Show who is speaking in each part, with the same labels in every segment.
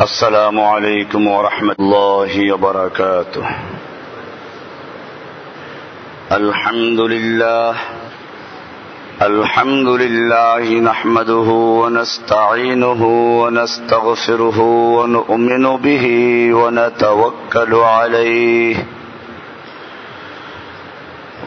Speaker 1: السلام عليكم ورحمة الله وبركاته الحمد لله الحمد لله نحمده ونستعينه ونستغفره ونؤمن به ونتوكل عليه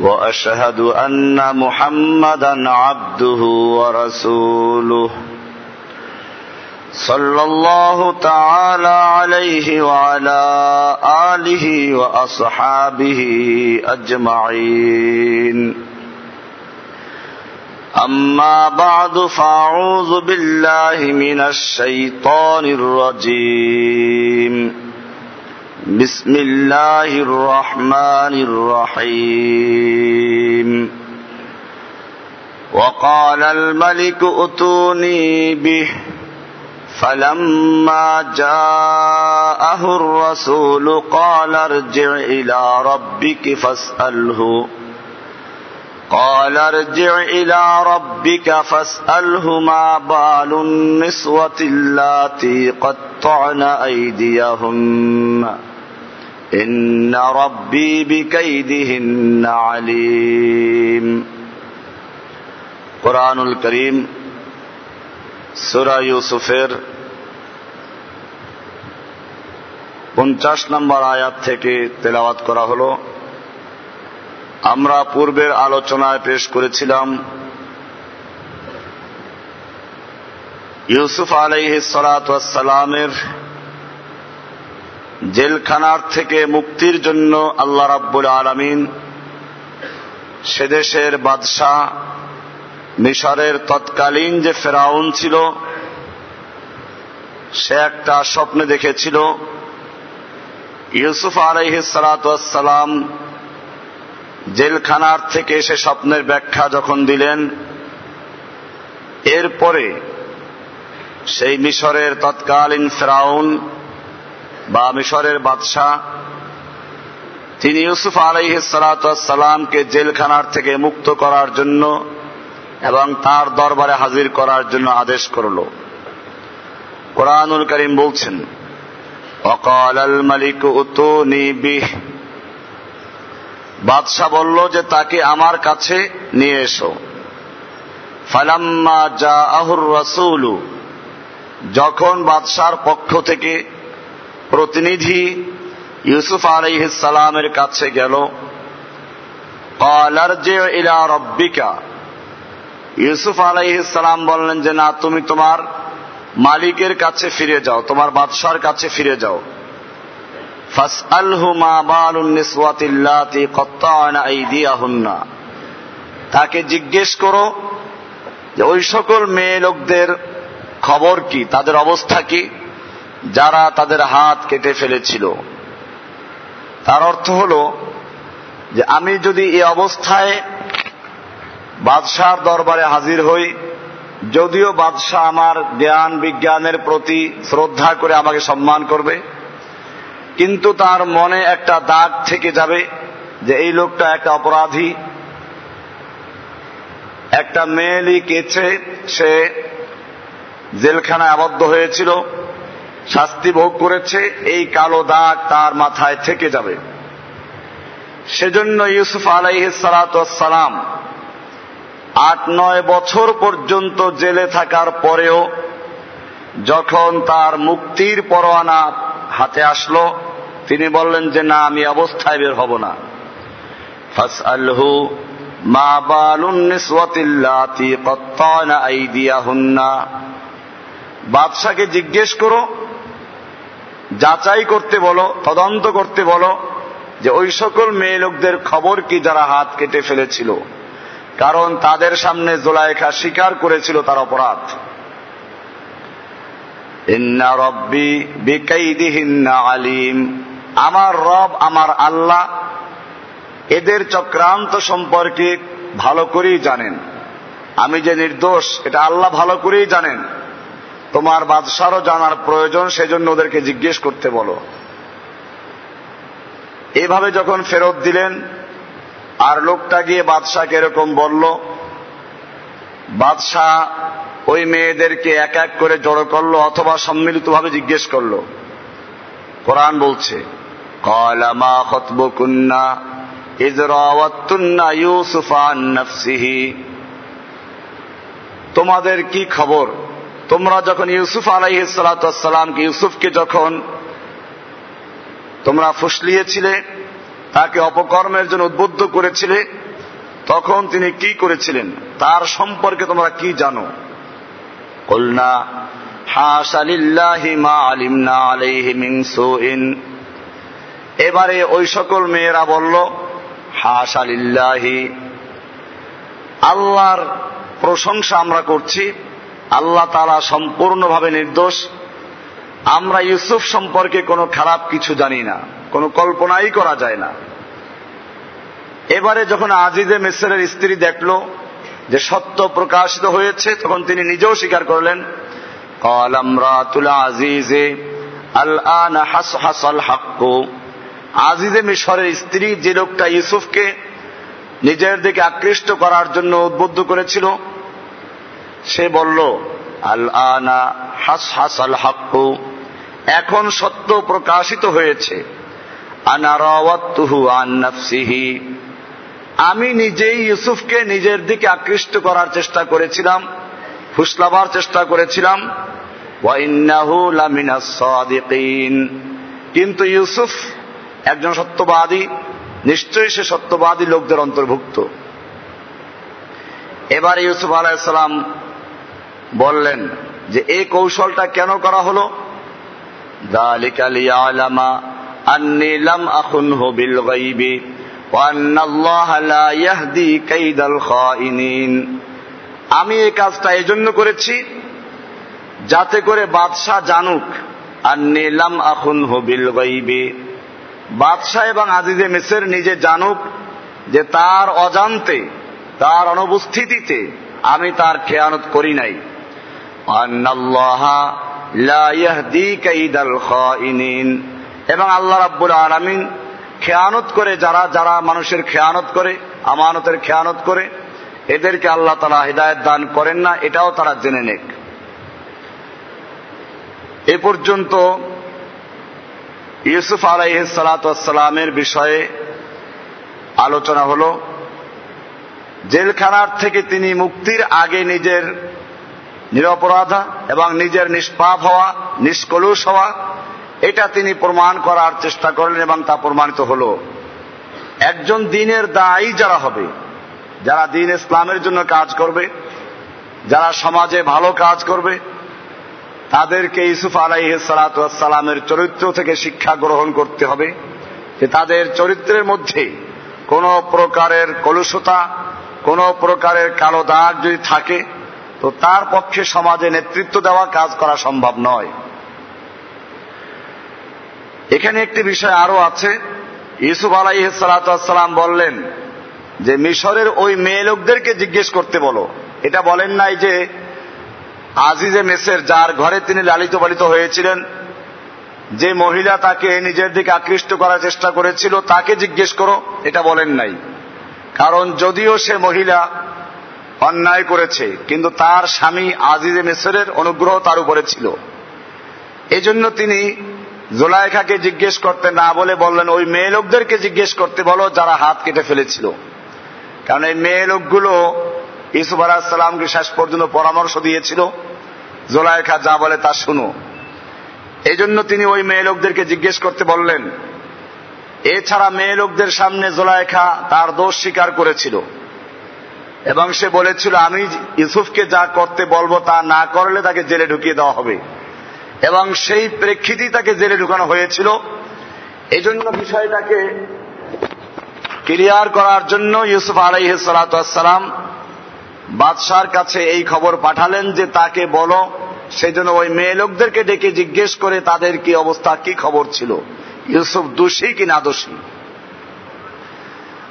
Speaker 1: وأشهد أن محمدا عبده ورسوله. صلى الله تعالى عليه وعلى آله وأصحابه أجمعين. أما بعد فأعوذ بالله من الشيطان الرجيم. بسم الله الرحمن الرحيم. وقال الملك اتوني به. فلما جاءه الرسول قال ارجع إلى ربك فاسأله. قال ارجع إلى ربك فاسأله ما بال النسوة اللاتي قطعن أيديهن. ان ربي بكيدهن عليم قران الكريم সুরা ইউসুফের পঞ্চাশ নম্বর আয়াত থেকে তেলাওয়াত করা হল আমরা পূর্বের আলোচনায় পেশ করেছিলাম ইউসুফ আলাইহ সালামের জেলখানার থেকে মুক্তির জন্য আল্লাহ রাব্বুল আলমিন সেদেশের বাদশাহ মিশরের তৎকালীন যে ফেরাউন ছিল, সে একটা স্বপ্নে দেখেছিল। ইউসুফ আলাইহিসালাম জেলখানার থেকে সে স্বপ্নের ব্যাখ্যা যখন দিলেন, এরপরে সেই মিশরের তৎকালীন ফেরাউন বা মিশরের বাদশাহ, তিনি ইউসুফ আলাইহিসালামকে জেলখানার থেকে মুক্ত করার জন্য এবং তার দরবারে হাজির করার জন্য আদেশ করল। কোরআনুল করিম বলছেন অকাল আল মালিক বাদশাহ বলল যে, তাকে আমার কাছে নিয়ে এসো। ফালাম্মা যা আহুর রসুলু, যখন বাদশার পক্ষ থেকে প্রতিনিধি ইউসুফ আলাইহিসালামের কাছে গেল ইলা রব্বিকা। ইউসুফ আলাইসালাম বললেন যে, না, তুমি তোমার মালিকের কাছে ফিরে যাও, তোমার বাদশার কাছে ফিরে যাও। তাকে জিজ্ঞেস করো যে, ওই সকল মেয়ে লোকদের খবর কি? তাদের অবস্থা কি? যারা তাদের হাত কেটে ফেলেছিল। তার অর্থ হল যে আমি যদি এই অবস্থায় বাদশাহর দরবারে হাজির হই, যদিও বাদশাহ আমার জ্ঞান বিজ্ঞানের প্রতি শ্রদ্ধা করে আমাকে সম্মান করবে, কিন্তু তার মনে একটা দাগ থেকে যাবে যে এই লোকটা একটা অপরাধী, একটা মেয়েলি কেছে সে জেলখানায় আবদ্ধ হয়েছিল। শাস্তি ভোগ করেছে, এই কালো দাগ তার মাথায় থেকে যাবে। সেজন্য ইউসুফ সালাম আট নয় বছর পর্যন্ত জেলে থাকার পরেও যখন তার মুক্তির পরোয়ানা হাতে আসলো, তিনি বললেন যে, না, আমি অবস্থায় বের হব না। আইদিয়াহুন্না। বাদশাকে জিজ্ঞেস করো যাচাই করতে বলো, তদন্ত করতে বলো যে ওই সকল মেয়ে লোকদের খবর কি যারা হাত কেটে ফেলেছিল। কারণ তাদের সামনে জোলাইখা স্বীকার করেছিল তার অপরাধ। আলিম। আমার রব, আমার আল্লাহ এদের চক্রান্ত সম্পর্কে ভালো করেই জানেন। আমি যে নির্দোষ, এটা আল্লাহ ভালো করেই জানেন। তোমার বাদশারও জানার প্রয়োজন, সেজন্য ওদেরকে জিজ্ঞেস করতে বলো। এভাবে যখন ফেরত দিলেন, আর লোকটা গিয়ে বাদশাহকে এরকম বলল, বাদশাহ ওই মেয়েদেরকে এক এক করে জড়ো করল অথবা সম্মিলিতভাবে জিজ্ঞেস করল। কোরআন বলছে ইউসুফান নফসিহি। তোমাদের কি খবর? তোমরা যখন ইউসুফ আলাইসালামকে ইউসুফকে যখন তোমরা ফুসলিয়েছিলে, তাকে অপকর্মের জন্য উদ্বুদ্ধ করেছিলে, তখন তিনি কি করেছিলেন? তার সম্পর্কে তোমরা কি জানো? কলনা এবারে ওই সকল মেয়েরা বলল হাস আলিল্লাহি আল্লাহর প্রশংসা আমরা করছি। আল্লাহ তালা সম্পূর্ণভাবে নির্দোষ। আমরা ইউসুফ সম্পর্কে কোনো খারাপ কিছু জানি না, কোনো কল্পনাই করা যায় না। এবারে যখন আজিজে মিসরের স্ত্রী দেখল যে সত্য প্রকাশিত হয়েছে, তখন তিনি নিজেও স্বীকার করলেন আজিজে হাস আজিজে মিশরের স্ত্রী যে লোকটা ইউসুফকে নিজের দিকে আকৃষ্ট করার জন্য উদ্বুদ্ধ করেছিল সে বলল আল আনা হাস হাস আল হাক্কু, এখন সত্য প্রকাশিত হয়েছে। আমি নিজেই ইউসুফকে নিজের দিকে আকৃষ্ট করার চেষ্টা করেছিলাম, ফুসলাবার চেষ্টা করেছিলাম। কিন্তু ইউসুফ একজন সত্যবাদী, নিশ্চয়ই সে সত্যবাদী লোকদের অন্তর্ভুক্ত। এবার ইউসুফ আলাইসালাম বললেন যে এই কৌশলটা কেন করা হলো? আমি এই কাজটা এই জন্য করেছি যাতে করে বাদশাহ জানুক আর নিলাম আখুন হবিল গাইবে বাদশাহ এবং আজিজে মেসের নিজে জানুক যে তার অজান্তে, তার অনুপস্থিতিতে আমি তার খেয়ানত করি নাই। এবং আল্লাহ রাব্বুল আলমিন খেয়ানত করে যারা যারা মানুষের খেয়ানত করে, আমানতের খেয়ানত করে, এদেরকে আল্লাহ তারা হৃদায়ত দান করেন না, এটাও তারা জেনে নেক। এ পর্যন্ত ইউসুফ আলাইসালামের বিষয়ে আলোচনা হল। জেলখানার থেকে তিনি মুক্তির আগে নিজের নিরপরাধা এবং নিজের নিষ্পাপ হওয়া, নিষ্কলুষ হওয়া, এটা তিনি প্রমাণ করার চেষ্টা করলেন এবং তা প্রমাণিত হল। একজন দিনের দায়ী যারা হবে, যারা দিন ইসলামের জন্য কাজ করবে, যারা সমাজে ভালো কাজ করবে, তাদেরকে ইসুফ আলাইসালামের চরিত্র থেকে শিক্ষা গ্রহণ করতে হবে যে তাদের চরিত্রের মধ্যে কোন প্রকারের কলুষতা, কোন প্রকারের কালো দাগ যদি থাকে তো তার পক্ষে সমাজে নেতৃত্ব দেওয়া কাজ করা সম্ভব নয়। এখানে একটি বিষয় আরও আছে। ইউসুফ আলাইসালাম বললেন যে, মিশরের ওই মেয়ে লোকদেরকে জিজ্ঞেস করতে বলো। এটা বলেন নাই যে, আজিজে মেসের যার ঘরে তিনি লালিত পালিত হয়েছিলেন, যে মহিলা তাকে নিজের দিকে আকৃষ্ট করার চেষ্টা করেছিল, তাকে জিজ্ঞেস করো। এটা বলেন নাই। কারণ যদিও সে মহিলা অন্যায় করেছে, কিন্তু তার স্বামী আজিজে মেসরের অনুগ্রহ তার উপরে ছিল। এজন্য তিনি জোলাইখাকে জিজ্ঞেস করতে না বলে বললেন, ওই মেয়ে লোকদেরকে জিজ্ঞেস করতে বলো যারা হাত কেটে ফেলেছিল। কারণ এই মেয়ে লোকগুলো ইসুফ আলাহিসাল্লামকে শেষ পর্যন্ত পরামর্শ দিয়েছিল, জোলাইখা যা বলে তা শুনো। এই জন্য তিনি ওই মেয়ে লোকদেরকে জিজ্ঞেস করতে বললেন, এছাড়া মেয়ে লোকদের সামনে জোলাইখা তার দোষ স্বীকার করেছিল। এবং সে বলেছিল, আমি ইউসুফকে যা করতে বলব তা না করলে তাকে জেলে ঢুকিয়ে দেওয়া হবে। এবং সেই প্রেক্ষিতেই তাকে জেলে ঢুকানো হয়েছিল। এই জন্য বিষয়টাকে ক্লিয়ার করার জন্য ইউসুফ আলাইসালাম বাদশার কাছে এই খবর পাঠালেন যে তাকে বলো সেই জন্য ওই মেয়ে লোকদেরকে ডেকে জিজ্ঞেস করে তাদের কি অবস্থা, কি খবর ছিল? ইউসুফ দোষী কি না দোষী?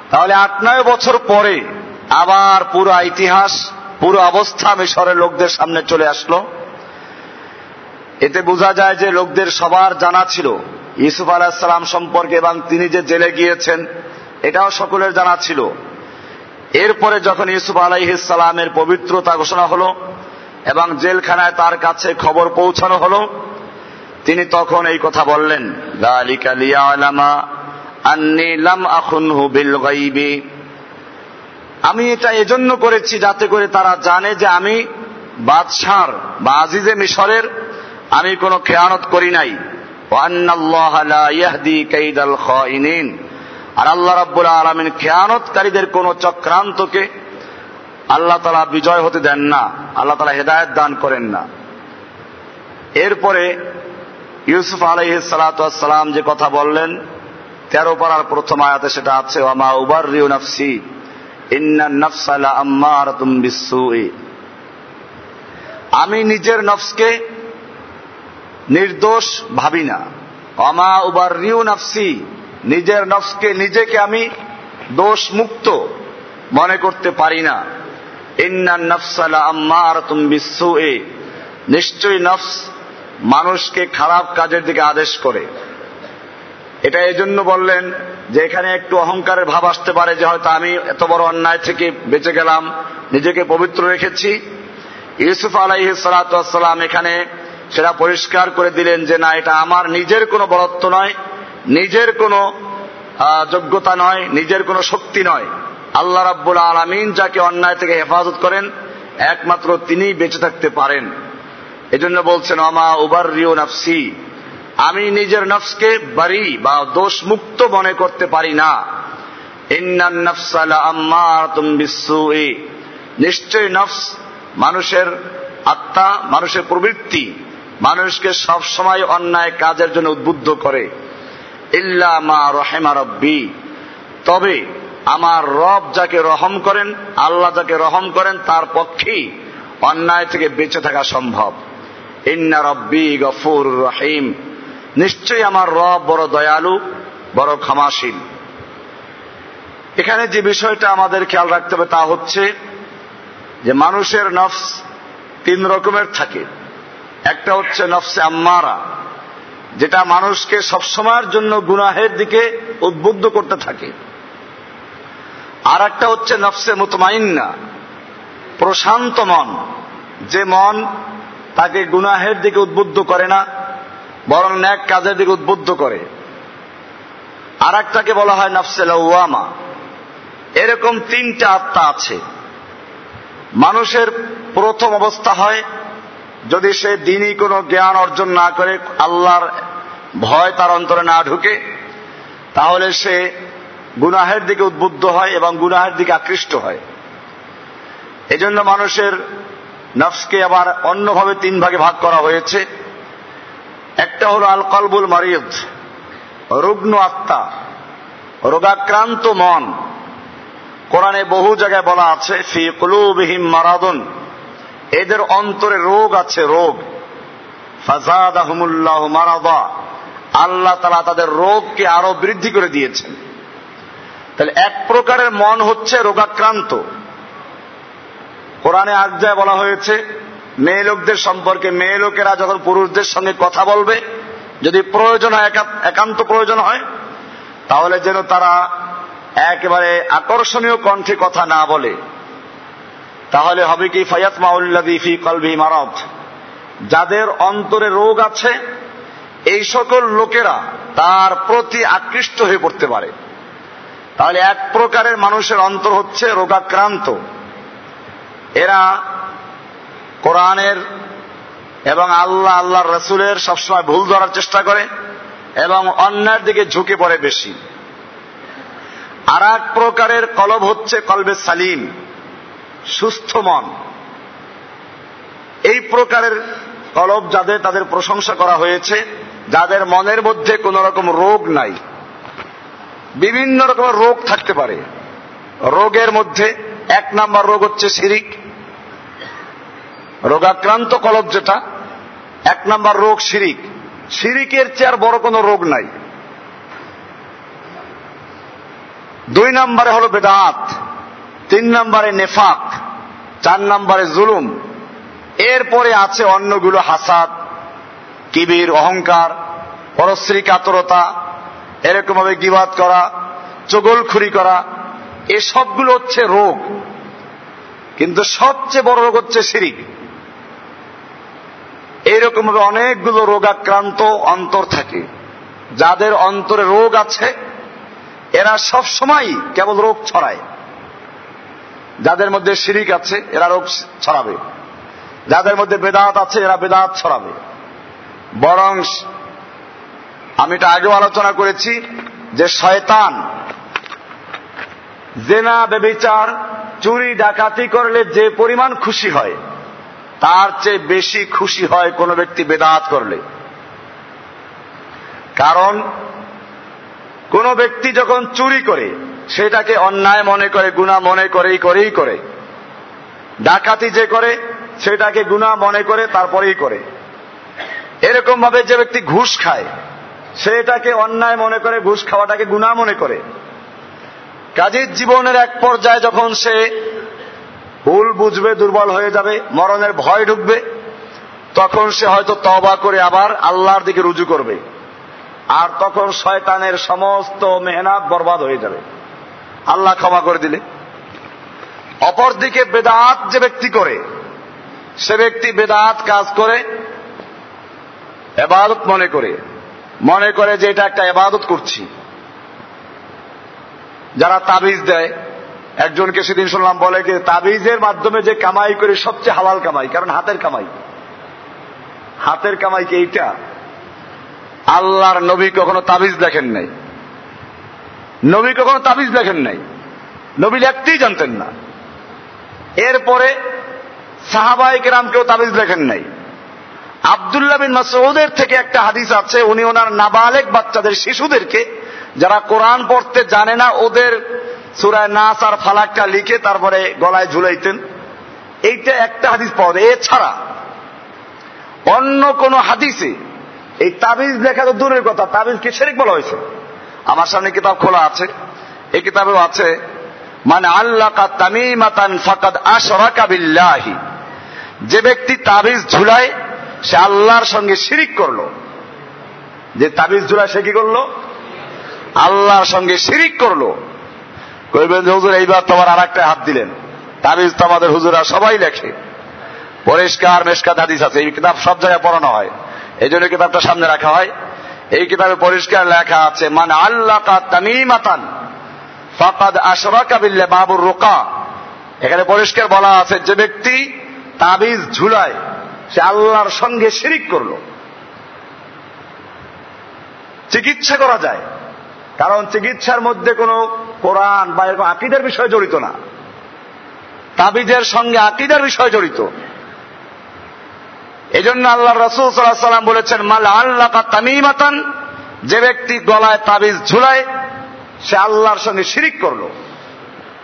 Speaker 1: তাহলে আট নয় বছর পরে আবার পুরো ইতিহাস, পুরো অবস্থা মিশরের লোকদের সামনে চলে আসলো। এতে বোঝা যায় যে লোকদের সবার জানা ছিল। ইউসুফ আলাহিসাল্লাম সম্পর্কে এবং তিনি যে জেলে গিয়েছেন, এটাও সকলের জানা ছিল। এরপরে যখন ইউসুফ আলাইহিসালামের পবিত্রতা ঘোষণা হল এবং জেলখানায় তার কাছে খবর পৌঁছানো হল, তিনি তখন এই কথা বললেন আমি এটা এজন্য করেছি যাতে করে তারা জানে যে আমি বাদশার বা আজিজে মিশরের আমি কোনো খেয়ানত করি নাই। আর আল্লাহ রাব্বুল আলমিন খেয়ানতকারীদের কোন চক্রান্তকে আল্লাহ তালা বিজয় হতে দেন না, আল্লাহ তালা হেদায়ত দান করেন না। এরপরে ইউসুফ আলহ সালাতাম যে কথা বললেন, তেরো পাড়ার প্রথম আয়াতে সেটা আছে আমা উবার রিউ নফসি আমি নিজের নফসকে নির্দোষ ভাবি না। অমা উবার রিউ নফসি। নিজের নফসকে নিজেকে আমি দোষ মুক্ত মনে করতে পারি না। ইন্নান নফসালা আম্মার তুম বিশ্বু এ নিশ্চয়ই নফস মানুষকে খারাপ কাজের দিকে আদেশ করে। এটা এই জন্য বললেন যে এখানে একটু অহংকারের ভাব আসতে পারে যে হয়তো আমি এত বড় অন্যায় থেকে বেঁচে গেলাম, নিজেকে পবিত্র রেখেছি। ইউসুফ আলাইহ সালাতাম এখানে সেটা পরিষ্কার করে দিলেন যে না, এটা আমার নিজের কোনো বরত্ব নয়, নিজের কোনো যোগ্যতা নয়, নিজের কোনো শক্তি নয়। আল্লাহ রাব্বুল আলমিন যাকে অন্যায় থেকে হেফাজত করেন, একমাত্র তিনি বেঁচে থাকতে পারেন। এজন্য বলছেন আমা উবার রিও নাফসি। আমি নিজের নফসকে বাড়ি বা দোষ মুক্ত মনে করতে পারি না। নিশ্চয় নফস মানুষের আত্মা, মানুষের প্রবৃত্তি, মানুষকে সব সময় অন্যায় কাজের জন্য উদ্বুদ্ধ করে। ইল্লা মা রহেমা রব্বি। তবে আমার রব যাকে রহম করেন, আল্লাহ যাকে রহম করেন, তার পক্ষেই অন্যায় থেকে বেঁচে থাকা সম্ভব। ইন্না রব্বি গফুর রহিম। নিশ্চয়ই আমার রব বড় দয়ালু, বড় ক্ষমাশীল। এখানে যে বিষয়টা আমাদের খেয়াল রাখতে হবে তা হচ্ছে যে মানুষের নফস তিন রকমের থাকে। একটা হচ্ছে নফসে আম্মারা, যেটা মানুষকে সবসময়ের জন্য গুনাহের দিকে উদ্বুদ্ধ করতে থাকে। আর একটা হচ্ছে নফসে মুতমাইন্না, প্রশান্ত মন, যে মন তাকে গুনাহের দিকে উদ্বুদ্ধ করে না। বরং ন্যাক কাজের দিকে উদ্বুদ্ধ করে। আর একটাকে বলা হয় নফসে লওয়ামা এরকম তিনটা আত্মা আছে। মানুষের প্রথম অবস্থা হয়, যদি সে দিনই কোনো জ্ঞান অর্জন না করে, আল্লাহর ভয় তার অন্তরে না ঢুকে, তাহলে সে গুনাহের দিকে উদ্বুদ্ধ হয় এবং গুনাহের দিকে আকৃষ্ট হয়। এজন্য মানুষের নফসকে আবার অন্যভাবে তিন ভাগে ভাগ করা হয়েছে। একটা হলো আল কলবুল মারিদ, রুগ্ন আত্মা, রোগাক্রান্ত মন। কোরআনে বহু জায়গায় বলা আছে, ফি কুলুবিহিম মারাদুন, এদের অন্তরে রোগ আছে, রোগ। ফাজাদাহুমুল্লাহ মারাদা, আল্লাহ তালা তাদের রোগকে আরও বৃদ্ধি করে দিয়েছেন। তাহলে এক প্রকারের মন হচ্ছে রোগাক্রান্ত। কোরআনে আজ্ঞায় বলা হয়েছে মেয়ে লোকদের সম্পর্কে, মেয়ে লোকেরা যখন পুরুষদের সঙ্গে কথা বলবে, যদি প্রয়োজন হয় একান্ত প্রয়োজন হয়, তাহলে যেন তারা একেবারে আকর্ষণীয় কণ্ঠে কথা না বলে। তাহলে হবে কি ফয়াত মাউল্লাদি কলভি মারত যাদের অন্তরে রোগ আছে, এই সকল লোকেরা তার প্রতি আকৃষ্ট হয়ে পড়তে পারে। তাহলে এক প্রকারের মানুষের অন্তর হচ্ছে রোগাক্রান্ত। এরা কোরআনের এবং আল্লাহ আল্লাহ রসুলের সবসময় ভুল ধরার চেষ্টা করে এবং অন্যায়ের দিকে ঝুঁকে পড়ে বেশি। আর এক প্রকারের কলব হচ্ছে কলবে সালিম, সুস্থ মন। এই প্রকারের কলব যাদের, তাদের প্রশংসা করা হয়েছে, যাদের মনের মধ্যে কোন রকম রোগ নাই। বিভিন্ন রকমের রোগ থাকতে পারে। রোগের মধ্যে এক নাম্বার রোগ হচ্ছে শিরিক রোগাক্রান্ত কলব যেটা, এক নাম্বার রোগ শিরিক। শিরিকের চেয়ে বড় কোনো রোগ নাই। দুই নম্বরে হলো বেদাত, তিন নম্বরে নেফাক, চার নম্বরে জুলুম। এরপরে আছে অন্যগুলো হাসাদ, কিবির, অহংকার পরশ্রী কাতরতা এরকম ভাবে গিবাদ করা, চগলখুরি করা, এসবগুলো হচ্ছে রোগ। কিন্তু সবচেয়ে বড় রোগ হচ্ছে শিরিক। এইরকম ভাবে অনেকগুলো রোগাক্রান্ত অন্তর থাকে। যাদের অন্তরে রোগ আছে, এরা সব সময় কেবল রোগ ছড়ায়। যাদের মধ্যে শিরিক আছে, এরা রোগ ছড়াবে। যাদের মধ্যে বেদাত আছে, এরা বেদাত ছড়াবে। বরং আমি এটা আগেও আলোচনা করেছি যে শয়তান জেনা বেবিচার চুরি, ডাকাতি করলে যে পরিমাণ খুশি হয় তার চেয়ে বেশি খুশি হয় কোনো ব্যক্তি বেদাত করলে। কারণ, কোন ব্যক্তি যখন চুরি করে, সেটাকে অন্যায় মনে করে, গুণা মনে করেই করেই করে। ডাকাতি যে করে, সেটাকে গুণা মনে করে, তারপরেই করে। এরকম ভাবে যে ব্যক্তি ঘুষ খায়, সেটাকে অন্যায় মনে করে, ঘুষ খাওয়াটাকে গুণা মনে করে। কাজের জীবনের এক পর্যায়ে যখন সে ভুল বুঝবে, দুর্বল হয়ে যাবে, মরণের ভয় ঢুকবে, তখন সে হয়তো তবা করে আবার আল্লাহর দিকে রুজু করবে। আর তখন শয়তানের সমস্ত মেহনাত বরবাদ হয়ে যাবে। আল্লাহ ক্ষমা করে দিলে। অপরদিকে বেদাত যে ব্যক্তি করে, সে ব্যক্তি বেদাত কাজ করে, এবাদত মনে করে। মনে করে যে এটা একটা এবাদত করছি। যারা তাবিজ দেয় একজনকে সেদিন শুনলাম বলে যে তাবিজের মাধ্যমে যে কামাই করে সবচেয়ে হালাল কামাই, কারণ হাতের কামাই। হাতের কামাই কি এইটা? আল্লাহর নবী কখনো তাবিজ দেখেন নাই। নবী কখনো তাবিজ দেখেন নাই। নবী লেখতেই জানতেন না। এরপরে সাহাবাই কেরাম কেউ তাবিজ লেখেন নাই। আবদুল্লাহ বিন মাসউদের থেকে একটা হাদিস আছে, উনি ওনার নাবালেক বাচ্চাদের শিশুদেরকে, যারা কোরআন পড়তে জানে না, ওদের সুরায় নাস আর ফালাকটা লিখে তারপরে গলায় ঝুলাইতেন। এইটা একটা হাদিস পাওয়া যায়। এছাড়া অন্য কোন হাদিসে এই তাবিজ লেখা তো দূরের কথা তাবিজ কে শেরিক বলা হয়েছে। আমার সামনে কিতাব খোলা আছে। এই কিতাবেও আছে মানে আল্লাহ তামিমাতান ফাকাদ আশরাকা যে ব্যক্তি তাবিজ ঝুলায়, সে আল্লাহর সঙ্গে শিরিক করল। যে তাবিজ ঝুলায়, সে কি করল? আল্লাহর সঙ্গে শিরিক করল। কইবেন যে, হুজুর, এইবার তোমার আর একটা হাত দিলেন। তাবিজ তো আমাদের হুজুরা সবাই লেখে। পরিষ্কার মেশকাত হাদিস আছে, এই কিতাব সব জায়গায় পড়ানো হয়। এই জন্য কিতাবটা সামনে রাখা হয়। এই কিতাবে পরিষ্কার লেখা আছে মানে আল্লাহ তামিমাতান ফাকাদ আশরাকা বিল্লা বাবুর রোকা। এখানে পরিষ্কার বলা আছে, যে ব্যক্তি তাবিজ ঝুলায়, সে আল্লাহর সঙ্গে শিরিক করল। চিকিৎসা করা যায়। কারণ চিকিৎসার মধ্যে কোনো কোরআন বা এরকম আকিদের বিষয় জড়িত না। তাবিজের সঙ্গে আকিদের বিষয় জড়িত। এই জন্য আল্লাহ রসুল সাল্লাম বলেছেন, মাল আল্লাহ তামিমাতান যে ব্যক্তি গলায় তাবিজ ঝুলায়, সে আল্লাহর সঙ্গে শিরিক করল।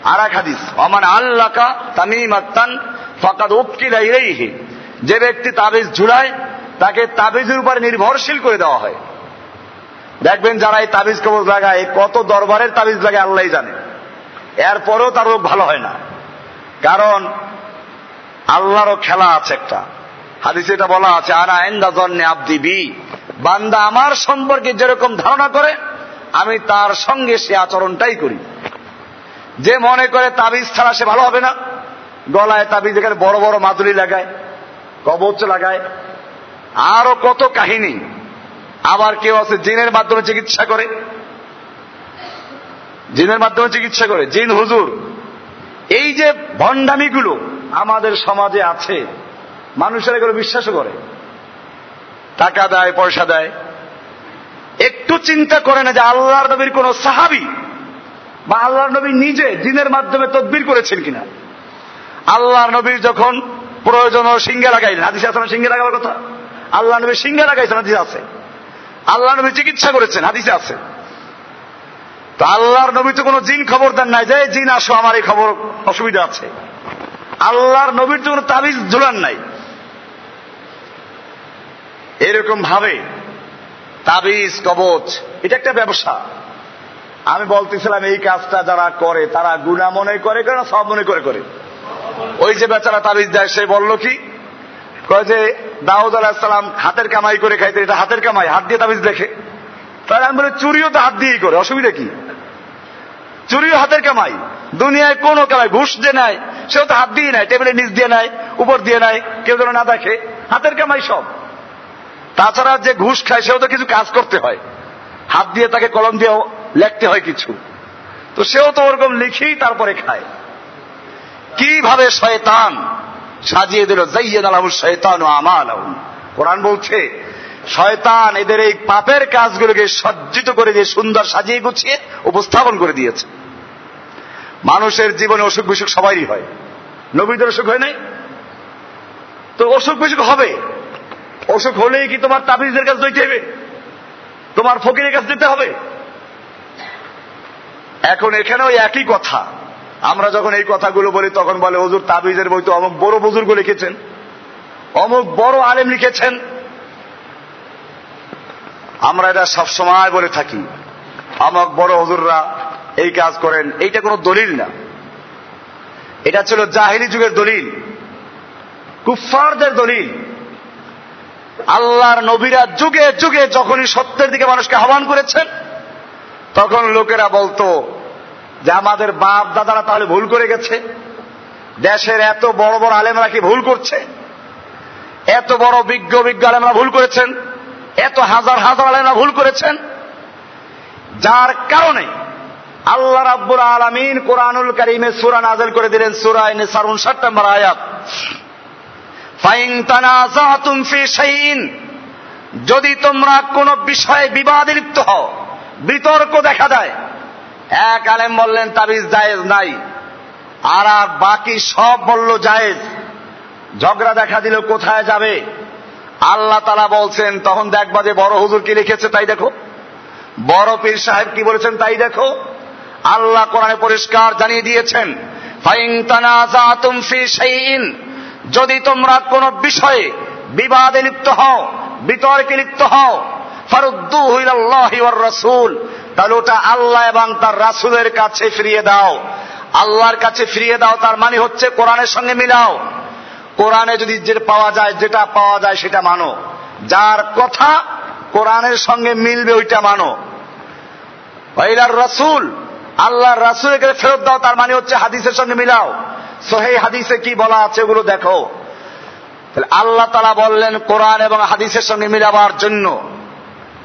Speaker 1: আর এক হাদিস অমান আল্লাকা তামিমাত্তান ফাকাদ উপকিলা ইলাইহি যে ব্যক্তি তাবিজ ঝুলায়, তাকে তাবিজের উপর নির্ভরশীল করে দেওয়া হয়। দেখবেন যারা এই তাবিজ কবজ লাগায়, কত দরবারের তাবিজ লাগে আল্লাহ জানে। এরপরেও তার রোগ ভালো হয় না। কারণ আল্লাহরও খেলা আছে একটা। হাদিসে এটা বলা আছে, আনা এন্দা জন্নে আব্দি বি। বান্দা আমার সম্পর্কে যেরকম ধারণা করে, আমি তার সঙ্গে সে আচরণটাই করি। যে মনে করে তাবিজ ছাড়া সে ভালো হবে না, গলায় তাবিজ এখানে বড় বড় মাদুরি লাগায়, কবচ লাগায়। আরও কত কাহিনী আবার কেউ আছে জিনের মাধ্যমে চিকিৎসা করে? জিনের মাধ্যমে চিকিৎসা করে? জিন হুজুর, এই যে ভণ্ডামিগুলো আমাদের সমাজে আছে, মানুষের এগুলো বিশ্বাসও করে। টাকা দেয়, পয়সা দেয়। একটু চিন্তা করে না যে আল্লাহর নবীর কোন সাহাবি বা আল্লাহর নবী নিজে দিনের মাধ্যমে তদবির করেছেন কিনা। আল্লাহর নবীর যখন প্রয়োজন সিঙ্গে লাগাইলেন। হাদিসে আছে সিঙ্গে লাগাবার কথা? আল্লাহ নবী সিঙ্গে লাগাইছেন, হাদিসে আছে। আল্লাহ নবী চিকিৎসা করেছেন, হাদিসে আছে। তো আল্লাহর নবী তো কোনো জিন খবর দেন নাই যে জিন, আসো, আমার এই খবর, অসুবিধা আছে। আল্লাহর নবীর তো কোনো তাবিজ ঝুলান নাই। এরকম ভাবে তাবিজ, কবচ, এটা একটা ব্যবসা। আমি বলতেছিলাম, এই কাজটা যারা করে, তারা গুণা মনে করে করে না সব মনে করে করে? ওই যে বেচারা তাবিজ দেয়, সে বলল কি কয় যে, দাউদ আলাহিসাল্লাম হাতের কামাই করে খাইতে এটা হাতের কামাই, হাত দিয়ে তাবিজ দেখে তাহলে আমি বলি, চুরিও তো হাত দিয়েই করে, অসুবিধা কি? চুরিও হাতের কামাই, দুনিয়ায় কোন কামাই, ঘুষ দিয়ে নেয় সেও তো হাত দিয়ে নেয় টেবিলের নিচ দিয়ে নেয় উপর দিয়ে নেয় কেউ যেন না দেখে, হাতের কামাই সব। তাছাড়া যে ঘুষ খায়, সেও তো কিছু কাজ করতে হয়। হাত দিয়ে তাকে কলম দিয়ে লেখতে হয় কিছু। তো সেও তো ওরকম লিখেই তারপরে খায়। কীভাবে শয়তান সাজিয়ে দিল জাইয়েন শয়তান ও আমাল কোরআন বলছে, শয়তান এদের এই পাপের কাজগুলোকে সজ্জিত করে দিয়ে সুন্দর সাজিয়ে গুছিয়ে উপস্থাপন করে দিয়েছে। মানুষের জীবনে অসুখ বিসুখ সবারই হয়। নবীদের অসুখ হয় নাই? তো অসুখ বিসুখ হবে। অসুখ হলেই কি তোমার তাবিজদের কাছে দইতে হবে? তোমার ফকিরের কাছে দিতে হবে? এখন এখানেও একই কথা। আমরা যখন এই কথাগুলো বলি, তখন বলে হজুর তাবিজের বই তো অমুক বড় বুজুর্গ লিখেছেন, অমুক বড় আলেম লিখেছেন। আমরা এটা সবসময় বলে থাকি, অমুক বড় হজুররা এই কাজ করেন, এইটা কোনো দলিল না। এটা ছিল জাহিলি যুগের দলিল কুফারদের দলিল। আল্লাহর নবীরা যুগে যুগে যখনই সত্যের দিকে মানুষকে আহ্বান করেছেন, তখন লোকেরা বলতো যে আমাদের বাপ দাদারা তাহলে ভুল করে গেছে। দেশের এত বড় বড় আলেমরা কি ভুল করছে? এত বড় বিজ্ঞ বিজ্ঞ আলেমরা ভুল করেছেন? এত হাজার হাজার আলেমরা ভুল করেছেন? যার কারণে আল্লাহ রাব্বুল আলমিন কোরআনুল করিমে সুরা নাজেল করে দিলেন, সুরা নিসার উনষাট নম্বর আয়াত। যদি তোমরা কোন বিষয়ে বিবাদে লিপ্ত হও, বিতর্ক দেখা দেয় এক আলেম বললেন, তাবিজ জায়েজ নাই। আর আর বাকি সব বলল, জায়েজ। ঝগড়া দেখা দিল, কোথায় যাবে? আল্লাহ তালা বলছেন, তখন দেখবা যে বড় হুজুর কি লিখেছে, তাই দেখো। বড় পীর সাহেব কি বলেছেন, তাই দেখো। আল্লাহ কোরআনে পরিষ্কার জানিয়ে দিয়েছেন যদি তোমরা কোন বিষয়ে বিবাদে লিপ্ত হও, বিতর্কে লিপ্ত হও ফারুদ্দু রাসূল। তাহলে ওটা আল্লাহ এবং তার রাসূলের কাছে ফিরিয়ে দাও। আল্লাহর কাছে ফিরিয়ে দাও, তার মানে হচ্ছে কোরআনের সঙ্গে মিলাও। কোরআনে যদি যে পাওয়া যায়, যেটা পাওয়া যায় সেটা মানো। যার কথা কোরআনের সঙ্গে মিলবে ওইটা মানো। ওইলার রাসূল, আল্লাহর রাসূলের কাছে ফেরত দাও, তার মানে হচ্ছে হাদিসের সঙ্গে মিলাও। সোহেই হাদিসে কি বলা আছে ওগুলো দেখো। আল্লাহ তালা বললেন, কোরআন এবং হাদিসের সঙ্গে মিলাবার জন্য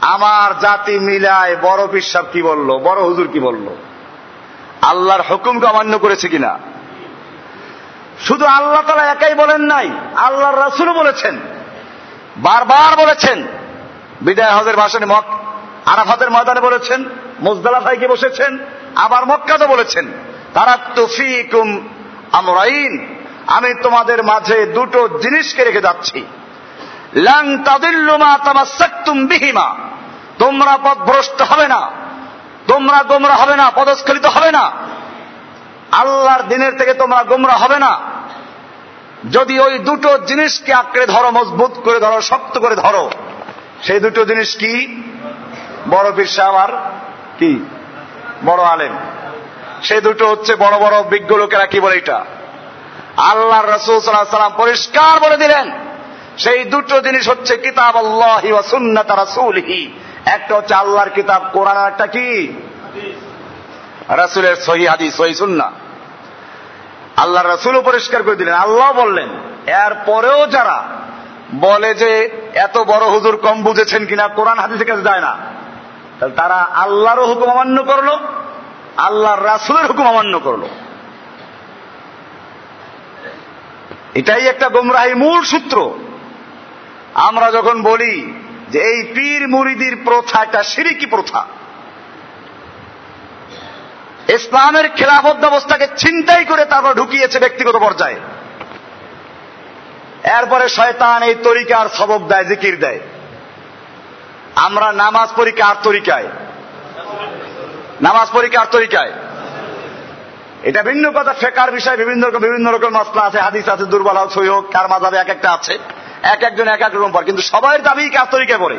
Speaker 1: আমার জাতি মিলায় বড় পিসাব কি বলল? বড় হুজুর কি বলল? আল্লাহর হুকুমকে অমান্য করেছে কিনা? শুধু আল্লাহ তালা একাই বলেন নাই, আল্লাহর রাসুলও বলেছেন। বারবার বলেছেন। বিদায় হজের ভাষণে মক, আরাফাতের ময়দানে বলেছেন মোজদালাফাইকে বসেছেন, আবার মক্কাতে বলেছেন। তারা তুফিকুম আমরাইন, আমি তোমাদের মাঝে দুটো জিনিসকে রেখে যাচ্ছি। লাং তাদিল্লুমা তামাসাক্তুম বিহিমা। তোমরা পথভ্রষ্ট হবে না। তোমরা গোমরা হবে না, পদস্খলিত হবে না। আল্লাহর দিনের থেকে তোমরা গোমরা হবে না। যদি ওই দুটো জিনিসকে আঁকড়ে ধরো, মজবুত করে ধরো, শক্ত করে ধরো, সেই দুটো জিনিস কি? বড় সাহেব আর কি? বড় আলেম। সে দুটো হচ্ছে বড় বড় বিজ্ঞ লোকেরা কি বলে এটা? আল্লাহ রসুল সাল্লাম পরিষ্কার বলে দিলেন, সেই দুটো জিনিস হচ্ছে কিতাব আল্লাহি সুন্নাত রাসূলহি। একটা হচ্ছে আল্লাহর কিতাব, কোরআন একটা কি? রাসূলের সহি হাদিস, সহি সুন্নাহ। আল্লাহ রাসূলও পরিষ্কার করে দিলেন, আল্লাহ বললেন এর পরেও যারা বলে যে এত বড় হুজুর কম বুঝেছেন কিনা, কোরআন হাদিসের কাছে যায় না, তাহলে তারা আল্লাহরও হুকুম অমান্য করল, আল্লাহর রাসুলের হুকুম অমান্য করল। এটাই একটা গোমরাহি মূল সূত্র। আমরা যখন বলি যে এই পীর মুরিদির প্রথা একটা সিরিকি প্রথা। ইসলামের খেলাফত ব্যবস্থাকে চিন্তাই করে তারপর ঢুকিয়েছে ব্যক্তিগত পর্যায়ে। এরপরে শয়তান এই তরিকার সবক দেয়, জিকির দেয়। আমরা নামাজ পড়ি কার তরিকায়? নামাজ পড়ি কার তরিকায়? এটা ভিন্ন কথা, ফেকার বিষয়, বিভিন্ন রকম বিভিন্ন রকম মশলা আছে, হাদিস আছে, দুর্বল হোক হোক কার মাঝাবে এক একটা আছে। এক একজন এক এক রকম পড়ে কিন্তু সবাই দাবি কার তরিকায় পড়ে।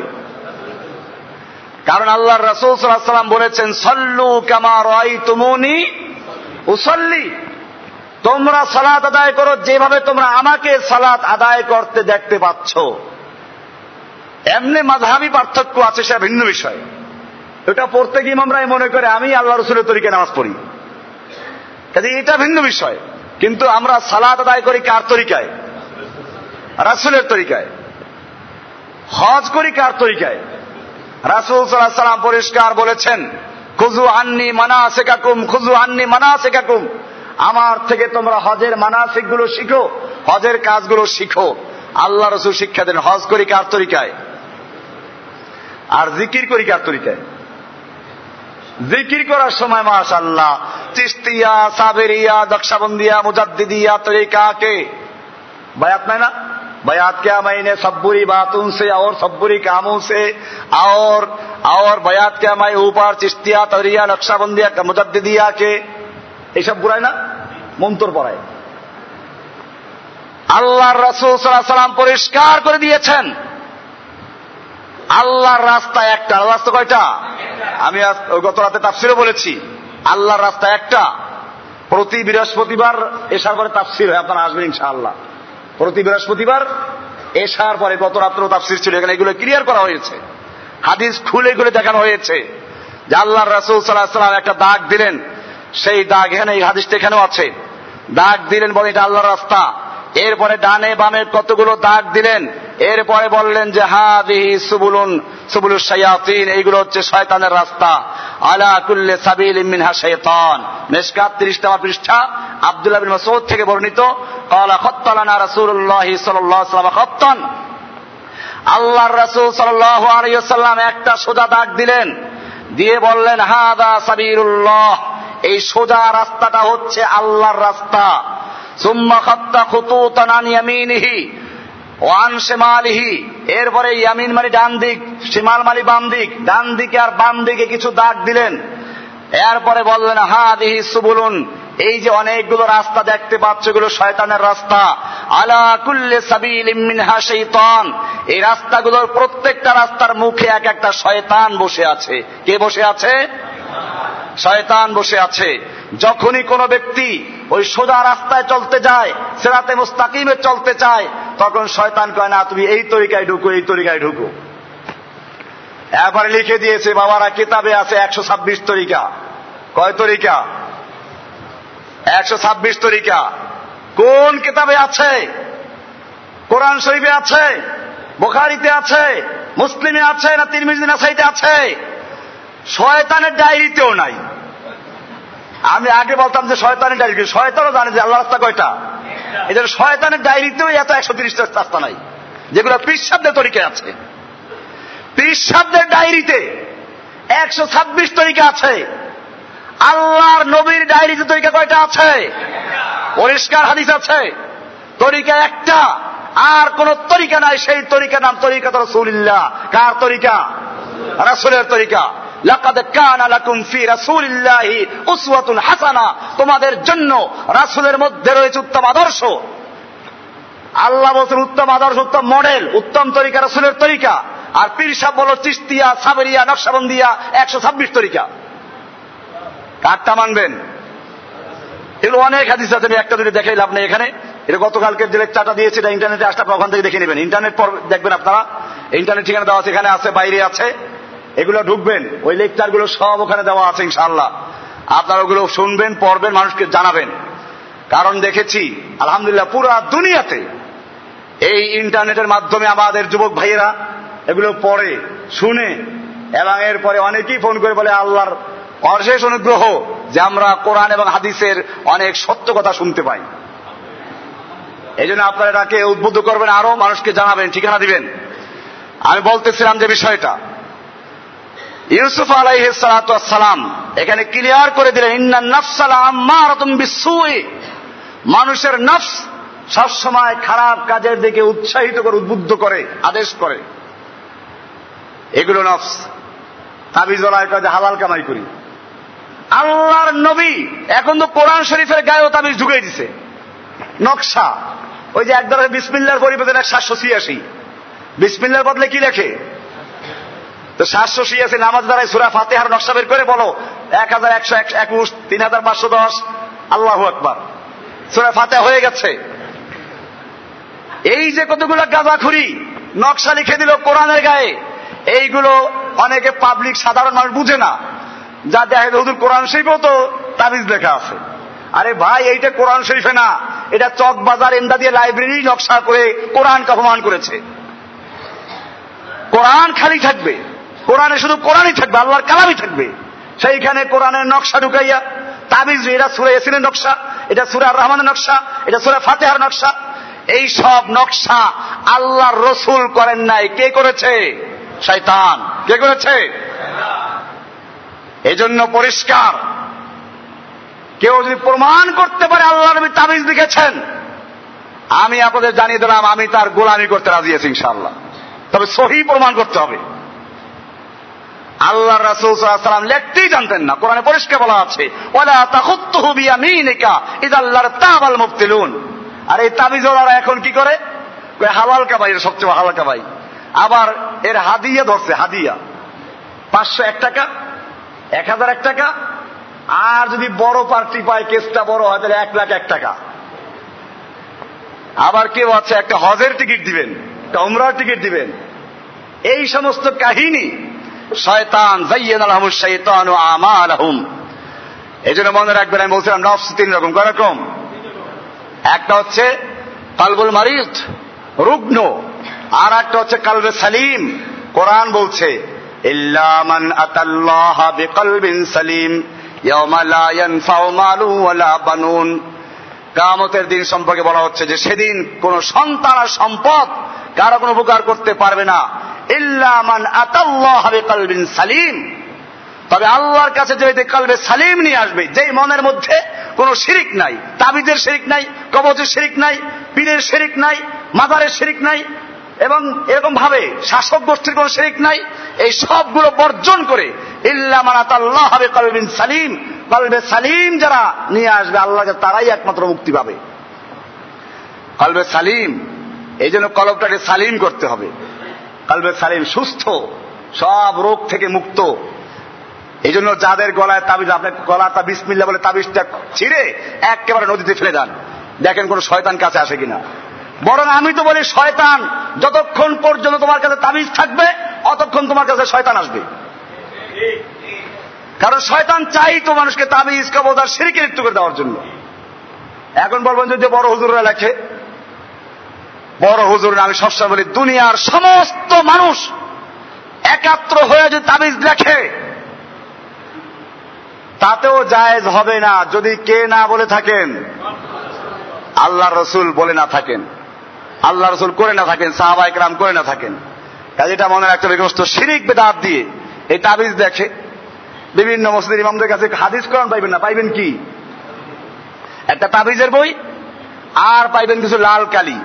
Speaker 1: কারণ আল্লাহ রসুল সাল্লাম বলেছেন, সল্লু কামা রাই তুমুনি উসল্লি। তোমরা সালাত আদায় করো যেভাবে তোমরা আমাকে সালাত আদায় করতে দেখতে পাচ্ছ। এমনি মাঝহাবি পার্থক্য আছে, সেটা ভিন্ন বিষয়। এটা পড়তে গিয়ে আমরা মনে করে, আমি আল্লাহ রসুলের তরিকে নামাজ পড়ি। কাজে এটা ভিন্ন বিষয়। কিন্তু আমরা সালাত আদায় করি কার তরিকায়? রাসুলের তরিকায়। হজ করি কার তরিকায়? রাসুল সাল্লাহ সাল্লাম পরিষ্কার বলেছেন খুজু আন্নি মানা শেখাকুম খুজু আন্নি মানা শেখাকুম আমার থেকে তোমরা হজের মানাসিকগুলো শিখো, হজের কাজগুলো শিখো। আল্লাহ রসুল শিক্ষা দেন, হজ করি কার তরিকায়? আর জিকির করি কার তরিকায়? জিকির করার সময় মাশাল্লাহ চিস্তিয়া সাবেরিয়া দক্ষাবন্দিয়া মুজাদ্দিদিয়া, তরিকাকে। বায়াত নাই না? बयात क्या मैंने सब बुरी बातों से और सब बुरी कामों से और और बयात क्या मैं ऊपर चिश्तिया तरिया नक्शाबंदिया मुजद्दिदिया के এইসব বুড়ায় না মন্তর পড়ায় আল্লাহর রসুল সাল্লাম পরিষ্কার করে দিয়েছেন আল্লাহর রাস্তা একটা রাস্তা কয়টা আমি গত রাতে তাফসিরও বলেছি আল্লাহর রাস্তা একটা প্রতি বৃহস্পতিবার এসার পরে তাফসির হয় আপনারা আসবেন ইনশাআল্লাহ প্রতি বৃহস্পতিবার এসার পরে গত রাত্র তাফসির ছিল, এখানে এগুলো ক্লিয়ার করা হয়েছে। হাদিস খুলে খুলে দেখানো হয়েছে যে আল্লাহ রাসুল সাল্লাহ সাল্লাম একটা দাগ দিলেন। সেই দাগ এখানে, এই হাদিসটা এখানেও আছে। দাগ দিলেন বলে এটা আল্লাহর রাস্তা। এরপরে ডানে বামে কতগুলো দাগ দিলেন? এরপরে বললেন যে হা দিহি সুবুলুন সুবুল শায়াতিন, এইগুলো হচ্ছে শয়তানের রাস্তা। আলা কুল্লে সাবিল মিনহা শয়তান মেশকাত তিরিশ নম্বর পৃষ্ঠা আব্দুল্লাহ বিন মাসুদ থেকে বর্ণিত। কালা খত্তালানা রাসুল্লাহি সাল্লাম আলাইহি আল্লাহর রাসুল সাল্লাহ আলিয়াল্লাম একটা সোজা দাগ দিলেন। দিয়ে বললেন হা দা সাবিরুল্লাহ এই সোজা রাস্তাটা হচ্ছে আল্লাহর রাস্তা। সুম্মা খত্তা খুতু আন ইয়ামিনিহি। ওয়ান শেমালিহি, এরপরে ইয়ামিন মালি ডান দিক, শিমাল মালি বাম দিক, ডান দিকে আর বাম দিকে কিছু দাগ দিলেন। এরপরে বললেন হা দিহি সুবুলুন, এই যে অনেকগুলো রাস্তা দেখতে পাচ্ছ, এগুলো শয়তানের রাস্তা। আলা কুল্লে সাবিল মিনহা শৈতান এই রাস্তাগুলোর প্রত্যেকটা রাস্তার মুখে এক একটা শয়তান বসে আছে। কে বসে আছে? শয়তান বসে আছে। যখনই কোনো ব্যক্তি ওই সোজা রাস্তায় চলতে যায়, সেরাতে মুস্তাকিমে চলতে চায় তখন শয়তান কয়, না, তুমি এই তরিকায় ঢুকো, এই তরিকায় ঢুকো। এবার লিখে দিয়েছে, বাবারা, কিতাবে আছে একশো ছাব্বিশ তরিকা। কয় তরিকা? একশো ছাব্বিশ তরিকা। কোন কিতাবে আছে? কোরআন শরীফে আছে? বোখারিতে আছে? মুসলিমে আছে না তিরমিজি নাসাইতে আছে? শয়তানের ডায়েরিতেও নাই। আমি আগে বলতাম যে শয়তানের ডায়েরি, শয়তানও জানে যে আল্লাহ রাস্তা কয়টা। জন্য শয়তানের ডায়েরিতেও এত একশো তিরিশটা রাস্তা নাই, যেগুলো পিসাবদের তরিকে আছে। পিসাবদের ডায়েরিতে একশো ছাব্বিশ তরিকা আছে। আল্লাহর নবীর ডায়েরিতে তরিকা কয়টা আছে? পরিষ্কার হাদিস আছে। তরিকা একটা, আর কোন তরিকা নাই, সেই তরিকা নাম তরিকা রসুলিল্লাহ। কার তরিকা? রাসুলের তরিকা। হাসানা। তোমাদের জন্য রাসূলের মধ্যে রয়েছে উত্তম আদর্শ। আল্লাহ বলছেন, উত্তম আদর্শ, উত্তম মডেল, উত্তম তরিকা, রাসূলের তরিকা। আর পীর সাহেব বলো চিস্তিয়া সাবেরিয়া, নকশাবন্দিয়া, একশো ছাব্বিশ তরিকা। কারটা মানবেন? এগুলো অনেক হাদিস আছে, আমি একটা দুটো দেখাই, লাভ নেই এখানে। এটা গতকালকে যে লেকচারটা দিয়েছে, এটা ইন্টারনেটে আসলে আপনারা ওখান থেকে দেখে নেবেন। ইন্টারনেট পর দেখবেন আপনারা। ইন্টারনেট ঠিকানা দেওয়া আছে, এখানে আছে, বাইরে আছে। এগুলো ঢুকবেন, ওই লেকচারগুলো সব ওখানে দেওয়া আছে ইনশাল্লাহ আপনারা ওগুলো শুনবেন, পড়বেন, মানুষকে জানাবেন। কারণ দেখেছি, আলহামদুলিল্লাহ, পুরা দুনিয়াতে এই ইন্টারনেটের মাধ্যমে আমাদের যুবক ভাইয়েরা এগুলো পড়ে, শুনে, এবং এরপরে অনেকেই ফোন করে বলে, আল্লাহর অশেষ অনুগ্রহ যে আমরা কোরআন এবং হাদিসের অনেক সত্য কথা শুনতে পাই। এই জন্য আপনারা এটাকে উদ্বুদ্ধ করবেন আরও মানুষকে জানাবেন, ঠিকানা দিবেন। আমি বলতেছিলাম যে বিষয়টা ইউসুফ আলাইসালাম এখানে ক্লিয়ার করে দিলেন, ইন্না মানুষের নফস সবসময় খারাপ কাজের দিকে উৎসাহিত করে, উদ্বুদ্ধ করে, আদেশ করে। এগুলো নফস। তাবিজ যে, হালাল কামাই করি। আল্লাহর নবী এখন তো কোরআন শরীফের গায়েও তাবিজ ঢুকে দিছে। নকশা। ওই যে এক ধরনের বিসমিল্লার পরিবর্তন এক সাতশো ছিয়াশি। বিসমিল্লার বদলে কি লেখে? তো সাতশো ছিয়াশি নামাজ দ্বারাই সুরা ফাতেহার নকশা বের করে বলো। এক হাজার একশো একুশ তিন হাজার পাঁচশো দশ। আল্লাহ আকবার। সুরা ফাতে হয়ে গেছে। এই যে কতগুলো গাঁজাখুরি নকশা লিখে দিল কোরআনের গায়ে, এইগুলো অনেকে পাবলিক সাধারণ মানুষ বুঝে না। যা দেখে হুজুর কোরআন শরীফেও তো তাবিজ লেখা আছে। আরে ভাই, এইটা কোরআন শরীফে না। এটা চক বাজার এন্দা দিয়ে লাইব্রেরি নকশা করে কোরআনকে অপমান করেছে। কোরআন খালি থাকবে। কোরআনে শুধু কোরআনই থাকবে, আল্লাহর কালামই থাকবে। সেইখানে কোরআনের নকশা ঢুকাইয়া, তাবিজ, এটা সুরে এসিনের নকশা, এটা সুরে রহমানের নকশা, এটা সুরে ফাতেহার নকশা। এই সব নকশা আল্লাহর রসুল করেন নাই। কে করেছে? শয়তান। কে করেছে? এই জন্য পরিষ্কার। কেউ যদি প্রমাণ করতে পারে আল্লাহ নবী তাবিজ লিখেছেন, আমি আপনাদের জানিয়ে দিলাম, আমি তার গোলামি করতে রাজি আছি ইনশাল্লাহ তবে সহি প্রমাণ করতে হবে। আল্লাহ রাসুল সাল্লাম লেখতেই জানতেন না। কোরআনে পরিষ্কার বলা আছে বিয়ামিনিকা ইদাল্লার তাবাল মুফতিলুন আর এই তাবিজ এখন কি করে? হালাল কাবাই সবচেয়ে হালাল কাবাই। আবার এর হাদিয়া ধরছে, হাদিয়া। পাঁচশো এক টাকা, এক হাজার এক টাকা, আর যদি বড় পার্টি পায়, কেসটা বড় হয়, তাহলে এক লাখ এক টাকা। আবার কেউ আছে, একটা হজের টিকিট দিবেন, একটা উমরার টিকিট দিবেন। এই সমস্ত কাহিনী শয়তান জাইয়েন আলহাম শৈতান ও আমা আলহুম এই জন্য মনে রাখবেন, আমি বলছিলাম, নফস তিন রকম কয়রকম একটা হচ্ছে কালবুল মারিদ, রুগ্ন, আর একটা হচ্ছে কালবে সালিম। কোরআন বলছে ইল্লামান আতাল্লাহ বিকলবিন সালিম কামতের দিন সম্পর্কে বলা হচ্ছে যে সেদিন কোন সন্তান আর সম্পদ কারও কোনো উপকার করতে পারবে না। সালিম। তবে আল্লাহর কাছে যে কালবে সালিম নিয়ে আসবে, যেই মনের মধ্যে কোনো শিরিক নাই তাবিজের শিরিক নাই, কবচের শিরিক নাই, পীরের শিরিক নাই মাদারের শিরিক নাই, এবং এরকম ভাবে শাসক গোষ্ঠীর কোন শিরিক নাই, এই সবগুলো বর্জন করে ইল্লামানাতাল্লাহ হবে কলবিন সালিম, কলবে সালিম যারা নিয়ে আসবে আল্লাহকে তারাই একমাত্র মুক্তি পাবে। কলবে সালিম, এই জন্য কলবটাকে সালিম করতে হবে। কলবে সালিম সুস্থ, সব রোগ থেকে মুক্ত। এই জন্য যাদের গলায় তাবিজ আপনার গলা তা বিসমিল্লা বলে তাবিজটা ছিঁড়ে একেবারে নদীতে ফেলে দেন। দেখেন কোন শয়তান কাছে আসে কিনা। বরং আমি তো বলি, শয়তান, যতক্ষণ পর্যন্ত তোমার কাছে তাবিজ থাকবে, অতক্ষণ তোমার কাছে শয়তান আসবে। কারণ শয়তান চাই তো মানুষকে তাবিজ কবদার সিরিকে লিপ্ত করে দেওয়ার জন্য। এখন বলবেন যদি বড় হুজুররা লেখে বড় হুজুর আমি সবসময় বলি, দুনিয়ার সমস্ত মানুষ একাত্র হয়ে যদি তাবিজ লেখে, তাতেও জায়েজ হবে না। যদি কে না বলে থাকেন আল্লাহ রসুল বলে না থাকেন। আল্লাহ রসুল করে না থাকেন সাহাবাইক রাম করে না থাকেন। কাজে এটা মনে রাখতে হবে সমস্ত শিরিক, বেদাত দিয়ে এই তাবিজ দেখে বিভিন্ন মসজিদের ইমামদের কাছে হাদিস কোরআন পাইবেন না, পাইবেন কি? একটা তাবিজের বই, আর পাইবেন কিছু লাল কালি।